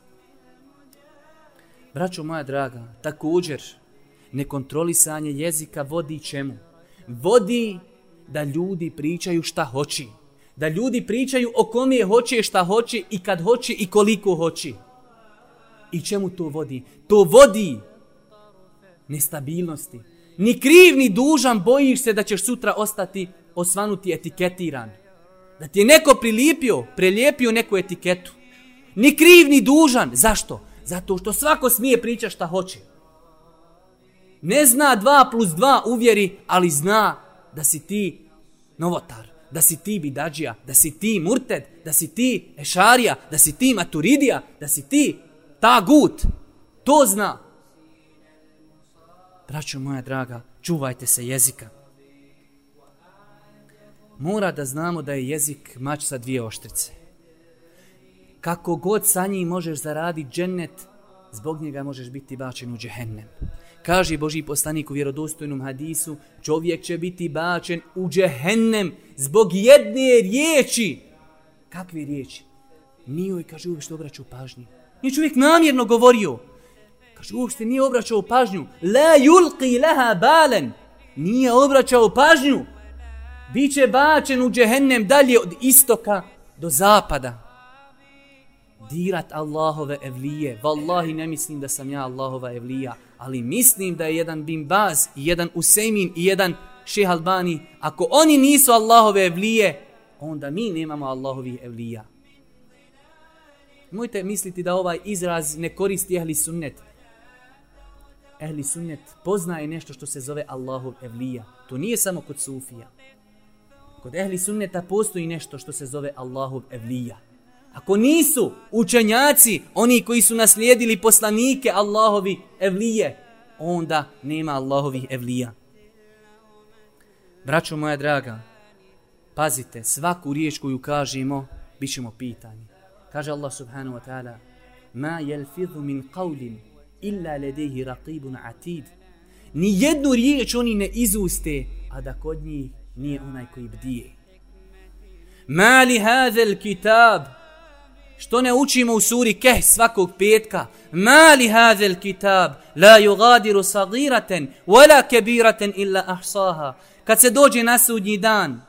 Braćo moja draga, također nekontrolisanje jezika vodi čemu? Vodi da ljudi pričaju šta hoći. Da ljudi pričaju o kom je hoće šta hoće i kad hoće i koliko hoće. I čemu to vodi? To vodi nestabilnosti. Ni kriv ni dužan bojiš se da ćeš sutra ostati osvanuti etiketiran. Da ti je neko prilipio, prelijepio neku etiketu. Ni kriv ni dužan. Zašto? Zato što svako smije priča šta hoće. Ne zna dva plus dva uvjeri, ali zna da si ti novotar, da si ti bidađija, da si ti murted, da si ti ešarija, da si ti maturidija, da si ti ta gut. To zna. Braćo moja draga, čuvajte se jezika. Mora da znamo da je jezik mač sa dvije oštrice. Kako god sa njim možeš zaraditi džennet, zbog njega možeš biti bačen u džehennem. Kaže Boži poslanik u vjerodostojnom hadisu, čovjek će biti bačen u džehennem zbog jedne riječi. Kakve riječi? Nije joj, kaže, uopšte što obraćao pažnju. Nije čovjek namjerno govorio. Kaže, uopšte nije obraćao pažnju. La yulqi laha balen. Nije obraćao pažnju. Biće bačen u džehennem dalje od istoka do zapada dirat Allahove evlije. Wallahi ne mislim da sam ja Allahova evlija, ali mislim da je jedan Bin Baz, i jedan Usejmin i jedan Šeh Albani, ako oni nisu Allahove evlije, onda mi nemamo Allahovih evlija. Mojte misliti da ovaj izraz ne koristi ehli sunnet. Ehli sunnet poznaje nešto što se zove Allahov evlija. To nije samo kod sufija. Kod ehli sunneta postoji nešto što se zove Allahov evlija. Ako nisu učenjaci, oni koji su naslijedili poslanike Allahovi evlije, onda nema Allahovih evlija. Braćo moja draga, pazite, svaku riječ koju kažemo, bit ćemo pitani. Kaže Allah subhanahu wa ta'ala, Ma jelfidhu min qavlin illa ledehi raqibun atid. Ni jednu riječ oni ne izuste, a da kod njih nije onaj koji bdije. Ma li hadhel kitab, Što ne učimo u suri Keh svakog petka? Mali hazel kitab, la yugadiru sagiraten, wala kebiraten illa ahsaha. Kad se dođe na sudnji dan,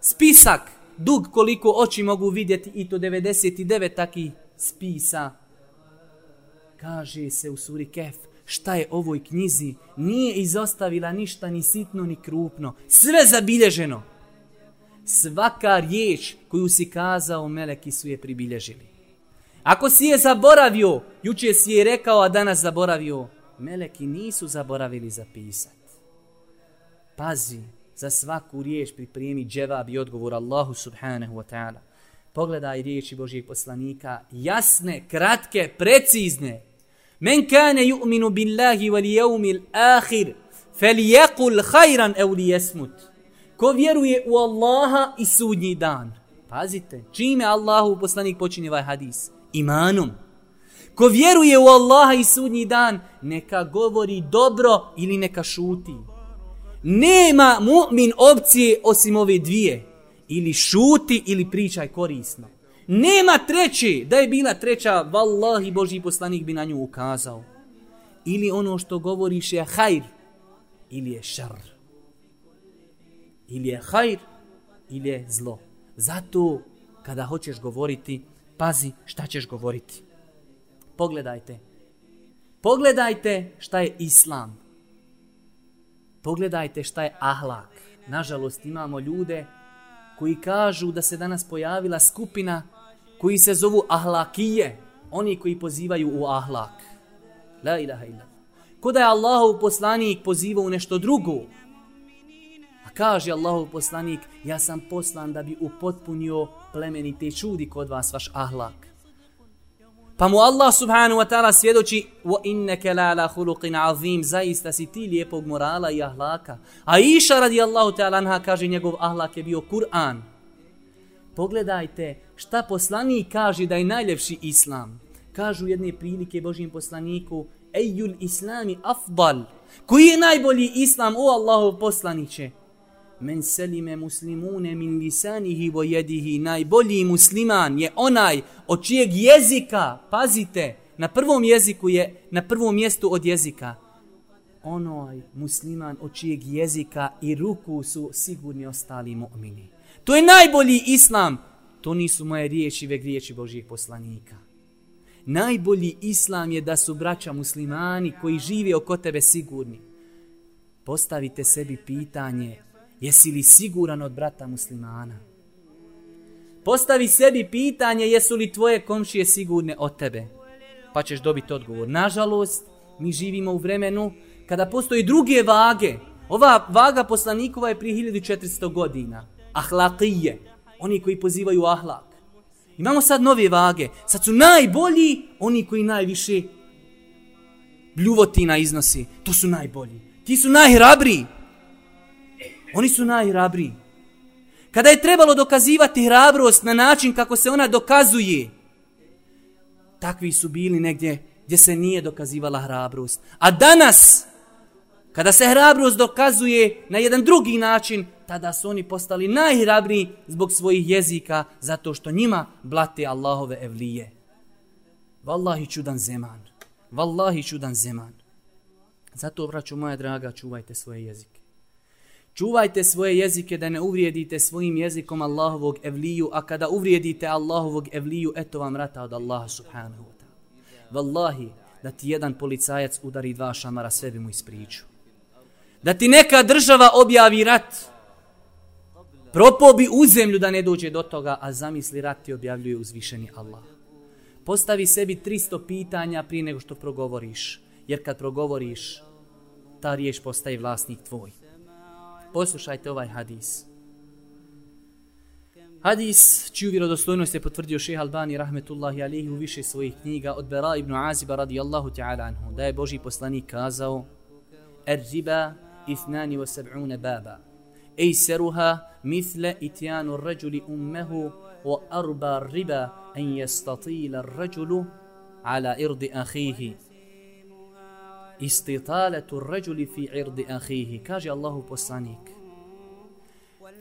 spisak, dug koliko oči mogu vidjeti, i to 99 takih spisa, kaže se u suri Kef, šta je ovoj knjizi, nije izostavila ništa ni sitno ni krupno, sve zabilježeno. Svaka riječ koju si kazao, meleki su je pribilježili. Ako si je zaboravio, juče si je rekao, a danas zaboravio, meleki nisu zaboravili zapisati. Pazi, za svaku riječ pripremi dževab i odgovor Allahu subhanahu wa ta'ala. Pogledaj riječi Božijeg poslanika, jasne, kratke, precizne. Men kane yu'minu billahi wal jeumil ahir, fel jekul hajran ev jesmut. Ko vjeruje u Allaha i sudnji dan. Pazite, čime Allahu poslanik počinje ovaj hadis? Imanom. Ko vjeruje u Allaha i sudnji dan, neka govori dobro ili neka šuti. Nema mu'min opcije osim ove dvije. Ili šuti ili pričaj korisno. Nema treće, da je bila treća, vallahi Boži poslanik bi na nju ukazao. Ili ono što govoriš je hajr, ili je šar. Ili je hajr, ili je zlo. Zato, kada hoćeš govoriti, pazi šta ćeš govoriti. Pogledajte. Pogledajte šta je islam. Pogledajte šta je ahlak. Nažalost imamo ljude koji kažu da se danas pojavila skupina koji se zovu ahlakije. Oni koji pozivaju u ahlak. La ilaha illa. Koda je Allahov poslanik pozivao u nešto drugo. Kaže Allahov poslanik, ja sam poslan da bi upotpunio plemenite čudi kod vas vaš ahlak. Pa mu Allah subhanahu wa ta'ala svjedoči wa innaka la ala khuluqin azim zaista si ti lijepog morala i ahlaka. A Iša radijallahu ta'ala anha kaže njegov ahlak je bio Kur'an. Pogledajte šta poslanik kaže da je najljepši islam. Kažu jedne prilike Božim poslaniku ejul islami afdal. Koji je najbolji islam o Allahov poslaniće? Men selime muslimune min lisanihi vo jedihi, najbolji musliman je onaj od čijeg jezika, pazite, na prvom jeziku je, na prvom mjestu od jezika, onaj musliman od čijeg jezika i ruku su sigurni ostali mu'mini. To je najbolji islam. To nisu moje riječi, već riječi Božijeg poslanika. Najbolji islam je da su braća muslimani koji žive oko tebe sigurni. Postavite sebi pitanje, Jesi li siguran od brata muslimana? Postavi sebi pitanje jesu li tvoje komšije sigurne od tebe? Pa ćeš dobiti odgovor. Nažalost, mi živimo u vremenu kada postoji druge vage. Ova vaga poslanikova je prije 1400 godina. Ahlakije. Oni koji pozivaju ahlak. Imamo sad nove vage. Sad su najbolji oni koji najviše bljuvotina iznosi. To su najbolji. Ti su najhrabriji. Oni su najhrabriji. Kada je trebalo dokazivati hrabrost na način kako se ona dokazuje, takvi su bili negdje gdje se nije dokazivala hrabrost. A danas, kada se hrabrost dokazuje na jedan drugi način, tada su oni postali najhrabriji zbog svojih jezika, zato što njima blate Allahove evlije. Wallahi čudan zeman. Wallahi čudan zeman. Zato, vraću moja draga, čuvajte svoje jezike. Čuvajte svoje jezike da ne uvrijedite svojim jezikom Allahovog evliju, a kada uvrijedite Allahovog evliju, eto vam rata od Allaha subhanahu wa ta'ala. Wallahi, da ti jedan policajac udari dva šamara, sve bi mu ispriču. Da ti neka država objavi rat, propo bi u zemlju da ne dođe do toga, a zamisli rat ti objavljuje uzvišeni Allah. Postavi sebi 300 pitanja prije nego što progovoriš, jer kad progovoriš, ta riječ postaje vlasnik tvoj. Poslušajte ovaj hadis. Hadis čiju vjerodostojnost je potvrdio šeha Albani rahmetullahi alihi u više svojih knjiga od Bera ibn Aziba radijallahu ta'ala anhu da je Boži poslanik kazao Er riba ithnani wa sab'una baba Ejseruha mithle itjanu ređuli ummehu wa arba riba en jestatila ređulu ala irdi ahihi istitaletu ređuli fi irdi ahihi. Kaže Allahu poslanik.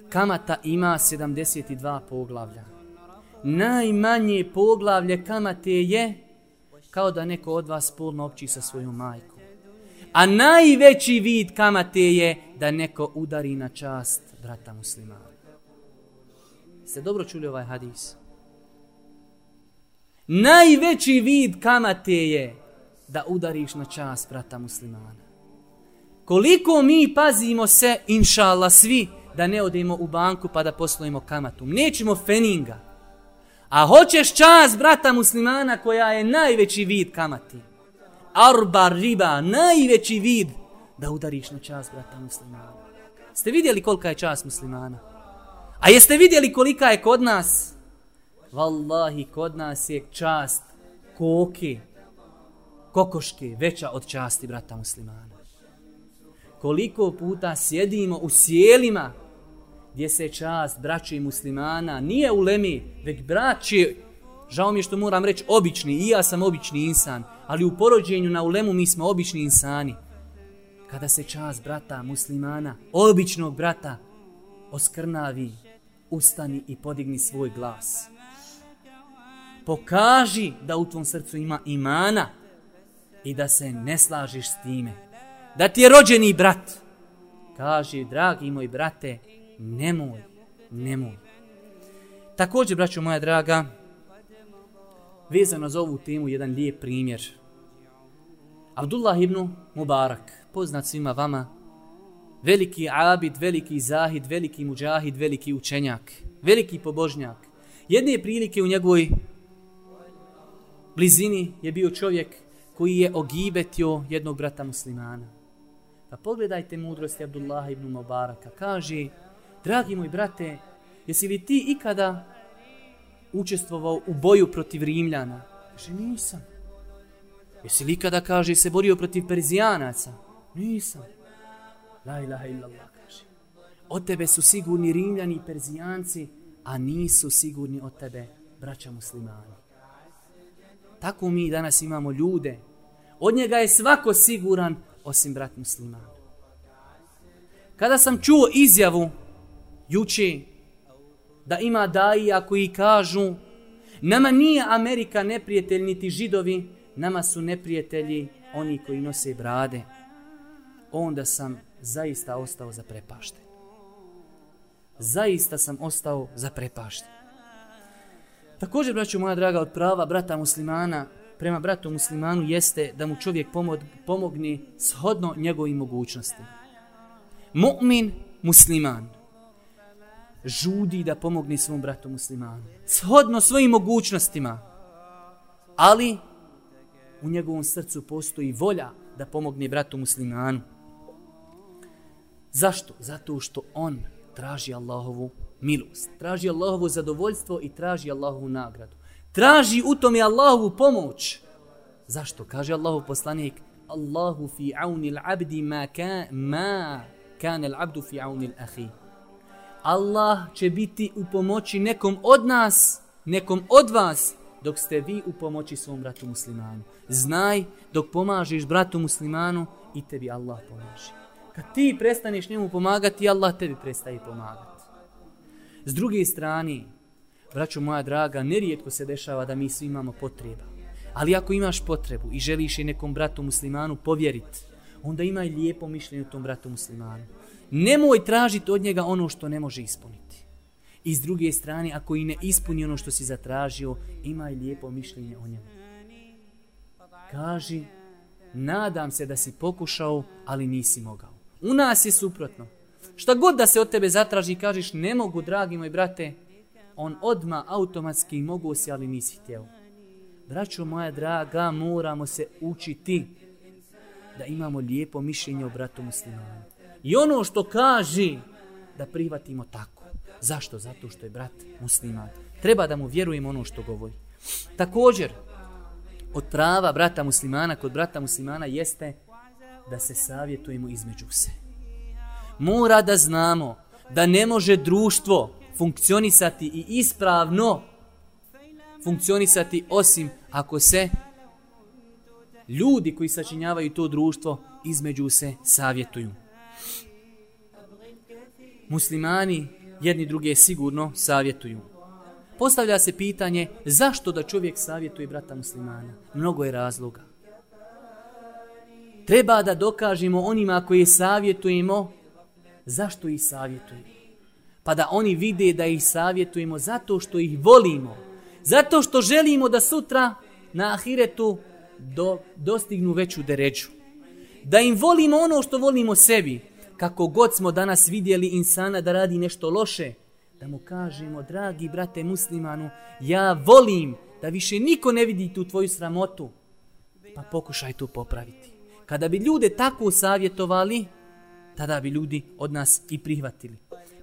Kamata ima 72 poglavlja. Najmanje poglavlje kamate je kao da neko od vas spolno opći sa svojom majkom. A najveći vid kamate je da neko udari na čast brata muslimana. Ste dobro čuli ovaj hadis? Najveći vid kamate je da udariš na čas brata muslimana. Koliko mi pazimo se, inša Allah, svi, da ne odemo u banku pa da poslojimo kamatu. Nećemo feninga. A hoćeš čas brata muslimana koja je najveći vid kamati. Arba riba, najveći vid da udariš na čas brata muslimana. Ste vidjeli kolika je čas muslimana? A jeste vidjeli kolika je kod nas? Wallahi, kod nas je čast koke, kokoške veća od časti brata muslimana. Koliko puta sjedimo u sjelima gdje se čast braće muslimana nije u lemi, već braće, žao mi je što moram reći obični, i ja sam obični insan, ali u porođenju na ulemu mi smo obični insani. Kada se čast brata muslimana, običnog brata, oskrnavi, ustani i podigni svoj glas. Pokaži da u tvom srcu ima imana, i da se ne slažiš s time. Da ti je rođeni brat. Kaže, dragi moj brate, nemoj, nemoj. Također, braćo moja draga, vezano za ovu temu, jedan lijep primjer. Abdullah ibn Mubarak, poznat svima vama, veliki abid, veliki zahid, veliki muđahid, veliki učenjak, veliki pobožnjak. Jedne prilike u njegovoj blizini je bio čovjek koji je ogibetio jednog brata muslimana. Pa pogledajte mudrosti Abdullah ibn Mubaraka. Kaže, dragi moj brate, jesi li ti ikada učestvovao u boju protiv Rimljana? Kaže, nisam. Jesi li kada kaže se borio protiv Perzijanaca? Nisam. La ilaha illallah, kaže. Od tebe su sigurni Rimljani i Perzijanci, a nisu sigurni od tebe braća muslimani. Tako mi danas imamo ljude. Od njega je svako siguran, osim brat musliman. Kada sam čuo izjavu juče da ima daija koji kažu nama nije Amerika neprijatelj niti židovi, nama su neprijatelji oni koji nose brade, onda sam zaista ostao zaprepašten. Zaista sam ostao zaprepašten. Također, braću moja draga, od prava brata muslimana prema bratu muslimanu jeste da mu čovjek pomogne shodno njegovim mogućnostima. Mu'min musliman žudi da pomogne svom bratu muslimanu. Shodno svojim mogućnostima. Ali u njegovom srcu postoji volja da pomogne bratu muslimanu. Zašto? Zato što on traži Allahovu milost. Traži Allahovo zadovoljstvo i traži Allahovu nagradu. Traži u tome Allahovu pomoć. Zašto? Kaže Allahov poslanik Allahu fi auni l'abdi ma, ka, ma kane l'abdu fi auni l'ahi. Allah će biti u pomoći nekom od nas, nekom od vas, dok ste vi u pomoći svom bratu muslimanu. Znaj, dok pomažeš bratu muslimanu, i tebi Allah pomaže. Kad ti prestaneš njemu pomagati, Allah tebi prestaje pomagati. S druge strane, braćo moja draga, nerijetko se dešava da mi svi imamo potreba. Ali ako imaš potrebu i želiš je nekom bratu muslimanu povjeriti, onda imaj lijepo mišljenje o tom bratu muslimanu. Nemoj tražiti od njega ono što ne može ispuniti. I s druge strane, ako i ne ispuni ono što si zatražio, imaj lijepo mišljenje o njemu. Kaži, nadam se da si pokušao, ali nisi mogao. U nas je suprotno. Šta god da se od tebe zatraži, kažeš, ne mogu, dragi moj brate, on odma automatski mogu se, ali nisi htjeo. Braćo moja draga, moramo se učiti da imamo lijepo mišljenje o bratu muslimanu. I ono što kaže, da prihvatimo tako. Zašto? Zato što je brat musliman. Treba da mu vjerujemo ono što govori. Također, od prava brata muslimana kod brata muslimana jeste da se savjetujemo između se. Mora da znamo da ne može društvo funkcionisati i ispravno funkcionisati osim ako se ljudi koji sačinjavaju to društvo između se savjetuju. Muslimani jedni druge sigurno savjetuju. Postavlja se pitanje zašto da čovjek savjetuje brata muslimana. Mnogo je razloga. Treba da dokažemo onima koji savjetujemo zašto ih savjetujemo. Pa da oni vide da ih savjetujemo zato što ih volimo. Zato što želimo da sutra na ahiretu do, dostignu veću deređu. Da im volimo ono što volimo sebi. Kako god smo danas vidjeli insana da radi nešto loše, da mu kažemo, dragi brate muslimanu, ja volim da više niko ne vidi tu tvoju sramotu, pa pokušaj tu popraviti. Kada bi ljude tako savjetovali, tada bi ljudi od nas i prihvatili.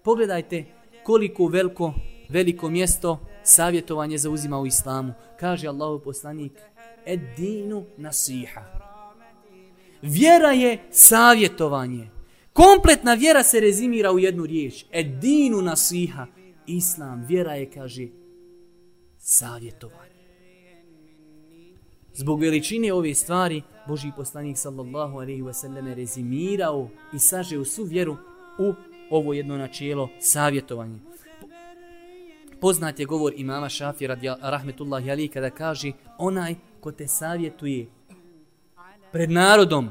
Pogledajte koliko veliko, veliko mjesto savjetovanje zauzima u islamu. Kaže Allahu poslanik, ed dinu nasiha. Vjera je savjetovanje. Kompletna vjera se rezimira u jednu riječ. Ed dinu nasiha. Islam, vjera je, kaže, savjetovanje. Zbog veličine ove stvari, Boži poslanik sallallahu alaihi wa sallam je rezimirao i sažeo svu vjeru u ovo jedno načelo savjetovanje. Poznat je govor imama Šafi radija, rahmetullahi ali kada kaže onaj ko te savjetuje pred narodom,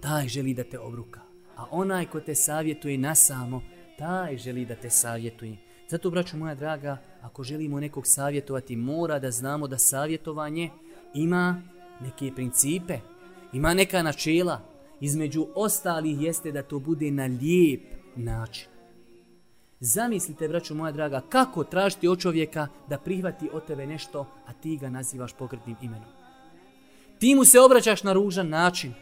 taj želi da te obruka. A onaj ko te savjetuje na samo, taj želi da te savjetuje. Zato, braću moja draga, ako želimo nekog savjetovati, mora da znamo da savjetovanje ima neke principe, ima neka načela. Između ostalih jeste da to bude na lijep način. Zamislite, braću moja draga, kako tražiti od čovjeka da prihvati od tebe nešto, a ti ga nazivaš pogrdnim imenom. Ti mu se obraćaš na ružan način,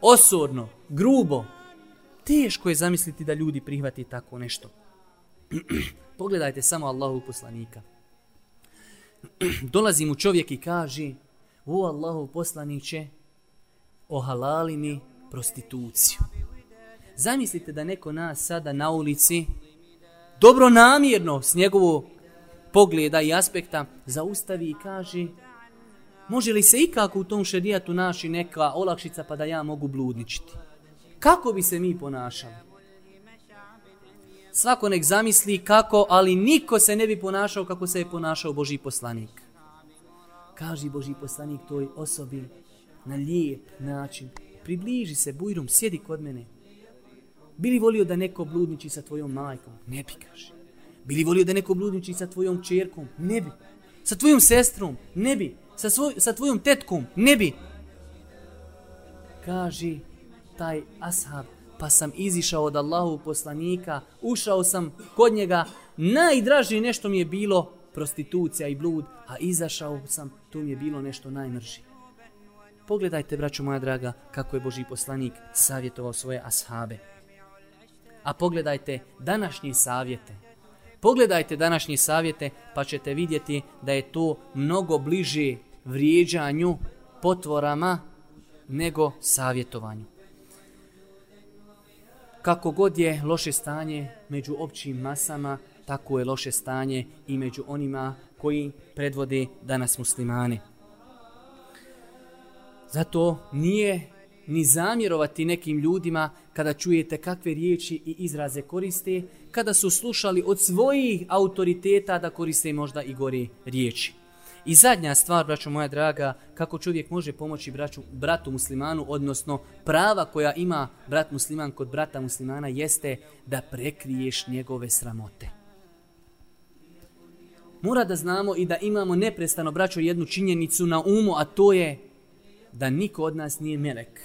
osorno, grubo. Teško je zamisliti da ljudi prihvati tako nešto. Pogledajte samo Allahu poslanika. dolazi mu čovjek i kaže u Allahu poslaniće ohalali mi prostituciju. Zamislite da neko nas sada na ulici dobro namjerno s njegovog pogleda i aspekta zaustavi i kaže može li se ikako u tom šerijatu naši neka olakšica pa da ja mogu bludničiti? Kako bi se mi ponašali? Svako nek zamisli kako, ali niko se ne bi ponašao kako se je ponašao Boži poslanik. Kaži Boži poslanik toj osobi na lijep način. Približi se, bujrum, sjedi kod mene. Bili volio da neko bludniči sa tvojom majkom? Ne bi, kaže. Bili volio da neko bludniči sa tvojom čerkom? Ne bi. Sa tvojom sestrom? Ne bi. Sa, svoj, sa tvojom tetkom? Ne bi. Kaži taj ashab, pa sam izišao od Allahu poslanika, ušao sam kod njega, najdraži nešto mi je bilo prostitucija i blud, a izašao sam, to mi je bilo nešto najmrži. Pogledajte, braćo moja draga, kako je Boži poslanik savjetovao svoje ashabe. A pogledajte današnje savjete. Pogledajte današnje savjete, pa ćete vidjeti da je to mnogo bliže vrijeđanju, potvorama, nego savjetovanju kako god je loše stanje među općim masama, tako je loše stanje i među onima koji predvode danas muslimane. Zato nije ni zamjerovati nekim ljudima kada čujete kakve riječi i izraze koriste, kada su slušali od svojih autoriteta da koriste možda i gori riječi. I zadnja stvar, braćo moja draga, kako čovjek može pomoći braću, bratu muslimanu, odnosno prava koja ima brat musliman kod brata muslimana, jeste da prekriješ njegove sramote. Mora da znamo i da imamo neprestano, braćo, jednu činjenicu na umu, a to je da niko od nas nije melek.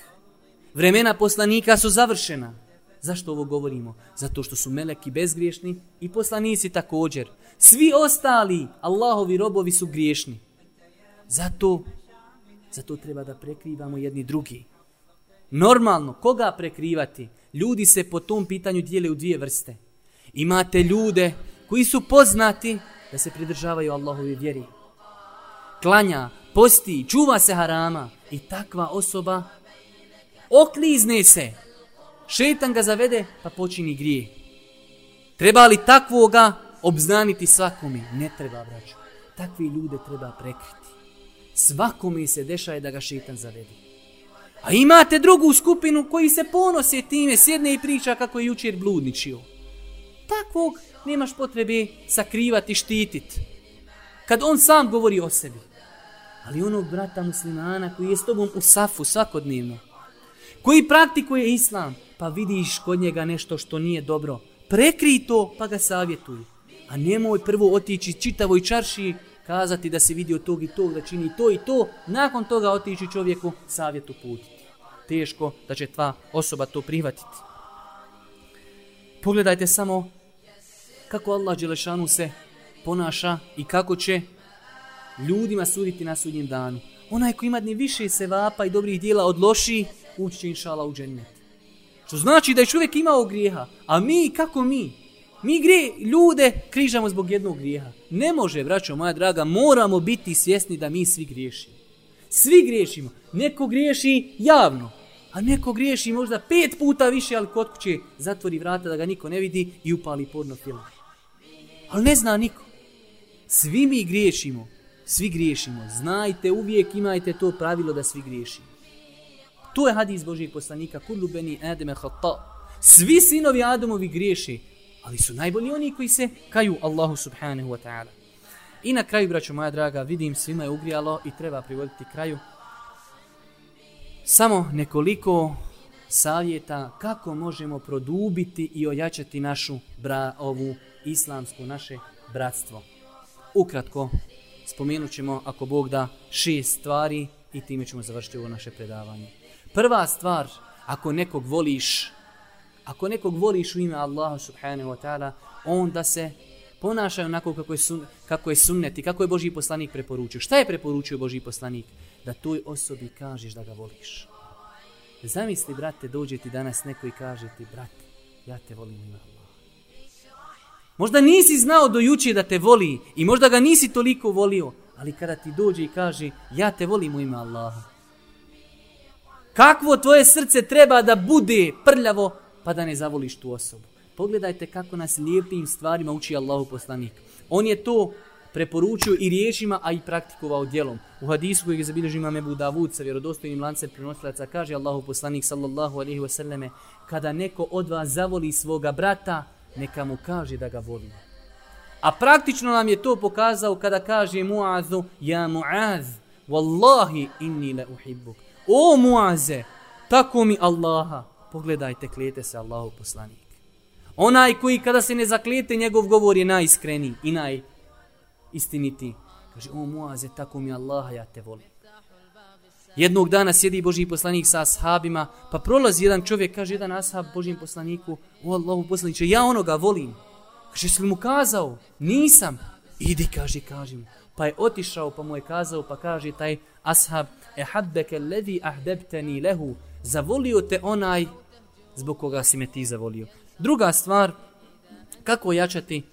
Vremena poslanika su završena. Zašto ovo govorimo? Zato što su meleki bezgriješni i poslanici također. Svi ostali Allahovi robovi su griješni. Zato, zato treba da prekrivamo jedni drugi. Normalno, koga prekrivati? Ljudi se po tom pitanju dijele u dvije vrste. Imate ljude koji su poznati da se pridržavaju Allahovi vjeri. Klanja, posti, čuva se harama i takva osoba oklizne se. Šetan ga zavede pa počini grije. Treba li takvoga obznaniti svakome. Ne treba, braću. Takvi ljude treba prekriti. Svakome se dešaje da ga šetan zavedi. A imate drugu skupinu koji se ponose time, sjedne i priča kako je jučer bludničio. Takvog nemaš potrebe sakrivati, štitit. Kad on sam govori o sebi. Ali onog brata muslimana koji je s tobom u safu svakodnevno, koji praktikuje islam, pa vidiš kod njega nešto što nije dobro, prekri to pa ga savjetuj. A nemoj prvo otići čitavoj čarši, kazati da se vidio tog i tog, da čini to i to, nakon toga otići čovjeku savjetu putiti. Teško da će tva osoba to prihvatiti. Pogledajte samo kako Allah Đelešanu se ponaša i kako će ljudima suditi na sudnjem danu. Onaj ko ima dni više sevapa i dobrih dijela od loši, ući će inšala u džennet. Što znači da je čovjek imao grijeha, a mi, kako mi? Mi gre, ljude križamo zbog jednog grijeha. Ne može, braćo moja draga, moramo biti svjesni da mi svi griješimo. Svi griješimo. Neko griješi javno, a neko griješi možda pet puta više, ali kod kuće zatvori vrata da ga niko ne vidi i upali porno film. Ali ne zna niko. Svi mi griješimo. Svi griješimo. Znajte, uvijek imajte to pravilo da svi griješimo. To je hadis Božijeg poslanika. Kullu beni ademe hatta. Svi sinovi Adamovi griješi. Ali su najbolji oni koji se kaju Allahu subhanahu wa ta'ala. I na kraju, braćo moja draga, vidim svima je ugrijalo i treba privoditi kraju. Samo nekoliko savjeta kako možemo produbiti i ojačati našu bra, ovu islamsku, naše bratstvo. Ukratko, spomenut ćemo, ako Bog da, šest stvari i time ćemo završiti ovo naše predavanje. Prva stvar, ako nekog voliš, ako nekog voliš u ime Allaha subhanahu wa ta'ala, onda se ponašaj onako kako je, sun, kako je sunnet i kako je Boži poslanik preporučio. Šta je preporučio Boži poslanik? Da toj osobi kažeš da ga voliš. Zamisli, brate, dođe ti danas neko i kaže ti, brate, ja te volim ima Možda nisi znao do juče da te voli i možda ga nisi toliko volio, Ali kada ti dođe i kaže, ja te volim u ime Allaha. Kakvo tvoje srce treba da bude prljavo, pa da ne zavoliš tu osobu. Pogledajte kako nas lijepim stvarima uči Allahu poslanik. On je to preporučio i riječima, a i praktikovao djelom. U hadisu kojeg zabilježi imam Ebu Davud sa vjerodostojnim lancem prenosilaca kaže Allahu poslanik sallallahu alaihi wasallame kada neko od vas zavoli svoga brata, neka mu kaže da ga voli. A praktično nam je to pokazao kada kaže Muazu, ja Muaz, wallahi inni la uhibbuk. O Muaze, tako mi Allaha, pogledajte, klijete se Allahu poslanik. Onaj koji kada se ne zaklijete, njegov govor je najiskreniji i istiniti. Kaže, o Muaze, tako mi Allaha, ja te volim. Jednog dana sjedi Boži poslanik sa ashabima, pa prolazi jedan čovjek, kaže jedan ashab Božim poslaniku, o Allahu poslaniče, ja onoga volim. Kaže, si mu kazao? Nisam. Idi, kaže, kaži mu. Pa je otišao, pa mu je kazao, pa kaže taj ashab, e habbeke levi ahdebteni lehu, zavolio te onaj zbog koga si me ti zavolio. Druga stvar, kako jačati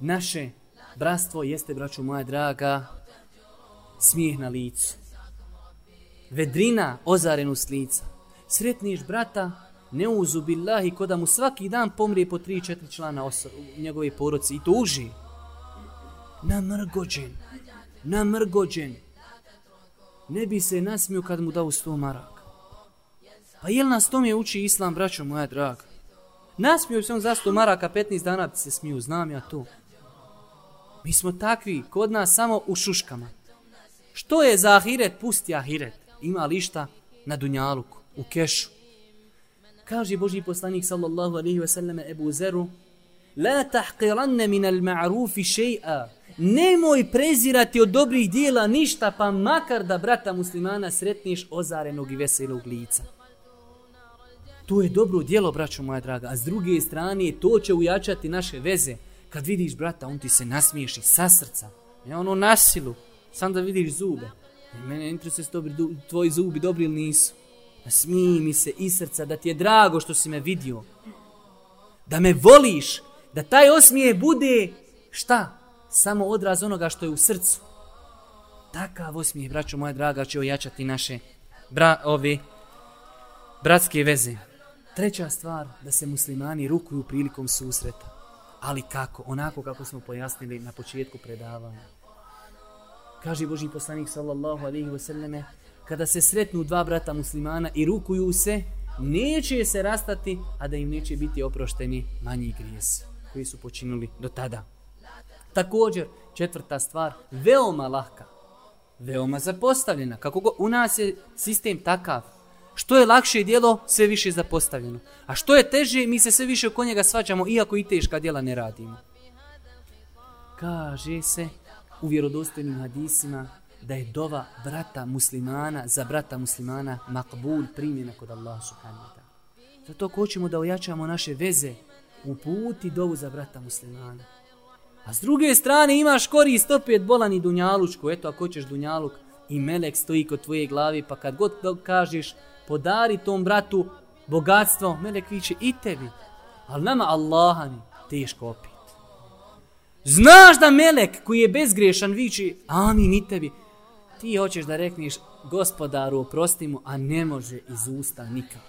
naše bratstvo, jeste, braću moja draga, smijeh na licu. Vedrina ozarenu s lica. Sretniš brata, ne uzu billahi, ko da mu svaki dan pomrije po tri, četiri člana oso, njegove poroci i tuži. Namrgođen, namrgođen. Ne bi se nasmio kad mu dao sto maraka. Pa jel nas tome uči islam, braćo moja draga? Nasmio se on za sto maraka, 15 dana se smiju, znam ja to. Mi smo takvi, kod nas samo u šuškama. Što je za ahiret, pusti ahiret. Ima lišta na dunjaluku, u kešu. Kaže Boži poslanik sallallahu alaihi ve selleme Ebu Zeru, La tahqiranne min al ma'rufi še'a. Nemoj prezirati od dobrih dijela ništa, pa makar da brata muslimana sretniš ozarenog i veselog lica. To je dobro dijelo, braćo moja draga. A s druge strane, to će ujačati naše veze. Kad vidiš brata, on ti se nasmiješi sa srca. Ne ono nasilu, sam da vidiš zube. I mene interesuje dobri, tvoji zubi dobri ili nisu. E, Nasmiji mi se iz srca da ti je drago što si me vidio. Da me voliš. Da taj osmije bude šta? Samo odraz onoga što je u srcu. Takav osmije, braćo moja draga, će ojačati naše bra, ove bratske veze. Treća stvar, da se muslimani rukuju prilikom susreta. Ali kako? Onako kako smo pojasnili na početku predavanja. Kaže Boži poslanik sallallahu alaihi wa sallame, kada se sretnu dva brata muslimana i rukuju se, neće se rastati, a da im neće biti oprošteni manji grijes koji su počinuli do tada. Također, četvrta stvar, veoma lahka, veoma zapostavljena. Kako go, u nas je sistem takav. Što je lakše dijelo, sve više zapostavljeno. A što je teže, mi se sve više oko njega svađamo, iako i teška dijela ne radimo. Kaže se u vjerodostojnim hadisima, da je dova brata muslimana za brata muslimana makbul primjena kod Allah subhanahu wa ta'ala. Zato ako hoćemo da ojačamo naše veze, uputi dovu za brata muslimana. A s druge strane imaš korist opet bolan i dunjalučku. Eto ako hoćeš dunjaluk i melek stoji kod tvoje glavi pa kad god kažeš podari tom bratu bogatstvo, melek viće i tebi. Ali nama Allaha mi teško opet. Znaš da melek koji je bezgrešan vići amin i tebi ti hoćeš da rekneš gospodaru oprosti mu, a ne može iz usta nikako.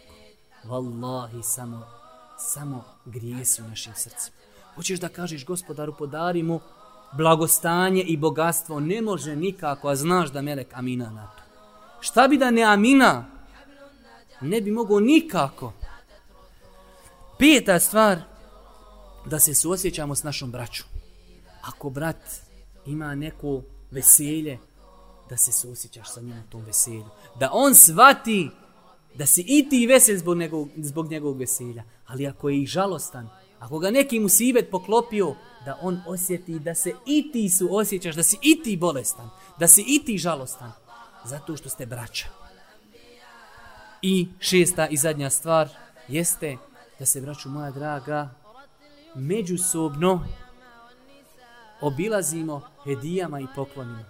Wallahi, samo, samo grijesi u našim srcima. Hoćeš da kažeš gospodaru podari mu blagostanje i bogatstvo, ne može nikako, a znaš da melek amina na to. Šta bi da ne amina? Ne bi mogao nikako. Peta stvar, da se suosjećamo s našom braćom. Ako brat ima neko veselje, da se suosjećaš sa njim u tom veselju. Da on svati da si i ti vesel zbog njegovog, zbog njegovog veselja. Ali ako je i žalostan, ako ga neki musibet poklopio, da on osjeti da se i ti su osjećaš, da si i ti bolestan, da si i ti žalostan, zato što ste braća. I šesta i zadnja stvar jeste da se, braću moja draga, međusobno obilazimo hedijama i poklonima.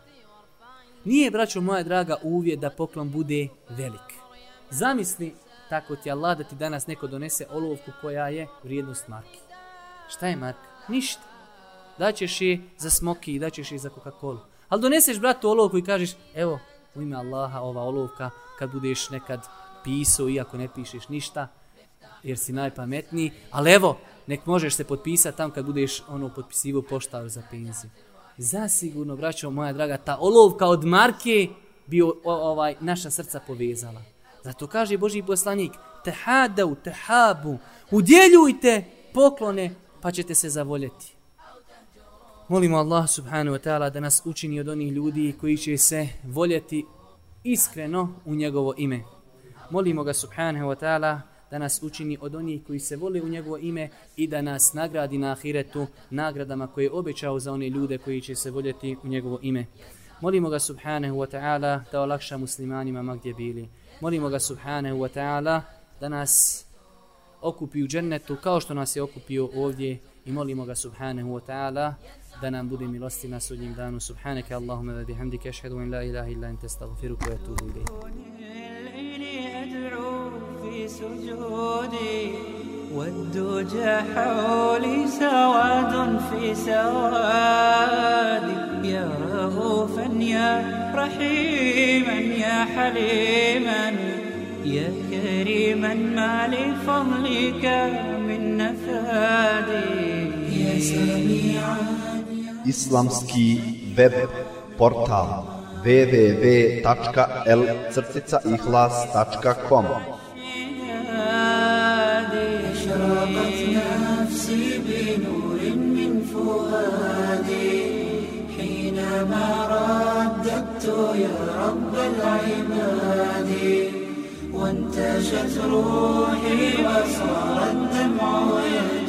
Nije, braćo moja draga, uvjet da poklon bude velik. Zamisli tako ti Allah da ti danas neko donese olovku koja je vrijednost marki. Šta je marka? Ništa. Daćeš je za smoki i daćeš je za Coca-Cola. Ali doneseš, bratu, olovku i kažeš, evo, u ime Allaha, ova olovka, kad budeš nekad potpisao iako ne pišeš ništa, jer si najpametniji, ali evo, nek možeš se potpisati tam kad budeš ono potpisivo poštav za penziju. Zasigurno, braćo moja draga, ta olovka od marke bi o, ovaj naša srca povezala. Zato kaže Boži poslanik, tehadau, tehabu, udjeljujte poklone, pa ćete se zavoljeti. Molimo Allah subhanahu wa ta'ala da nas učini od onih ljudi koji će se voljeti iskreno u njegovo ime. Molimo ga subhanahu wa ta'ala da nas učini od onih koji se vole u njegovo ime i da nas nagradi na ahiretu nagradama koje je obećao za one ljude koji će se voljeti u njegovo ime. Molimo ga subhanahu wa ta'ala da olakša muslimanima ma gdje bili. Molimo ga subhanahu wa ta'ala da nas okupi u džennetu kao što nas je okupio ovdje i molimo ga subhanahu wa ta'ala da nam bude milosti na sudnjem danu. Subhanaka Allahumma wa bihamdika ashhadu an la ilaha illa anta astaghfiruka wa atubu ilayk. والدجى حولي سواد في سواد يا رغوفا يا رحيما يا حليما يا كريما ما لفضلك من نفادي. يا سميعا islamski web portal www.l-ihlas.com أشرقت نفسي بنور من فؤادي حينما رددت يا رب العباد وانتشت روحي وصار الدمع يهدي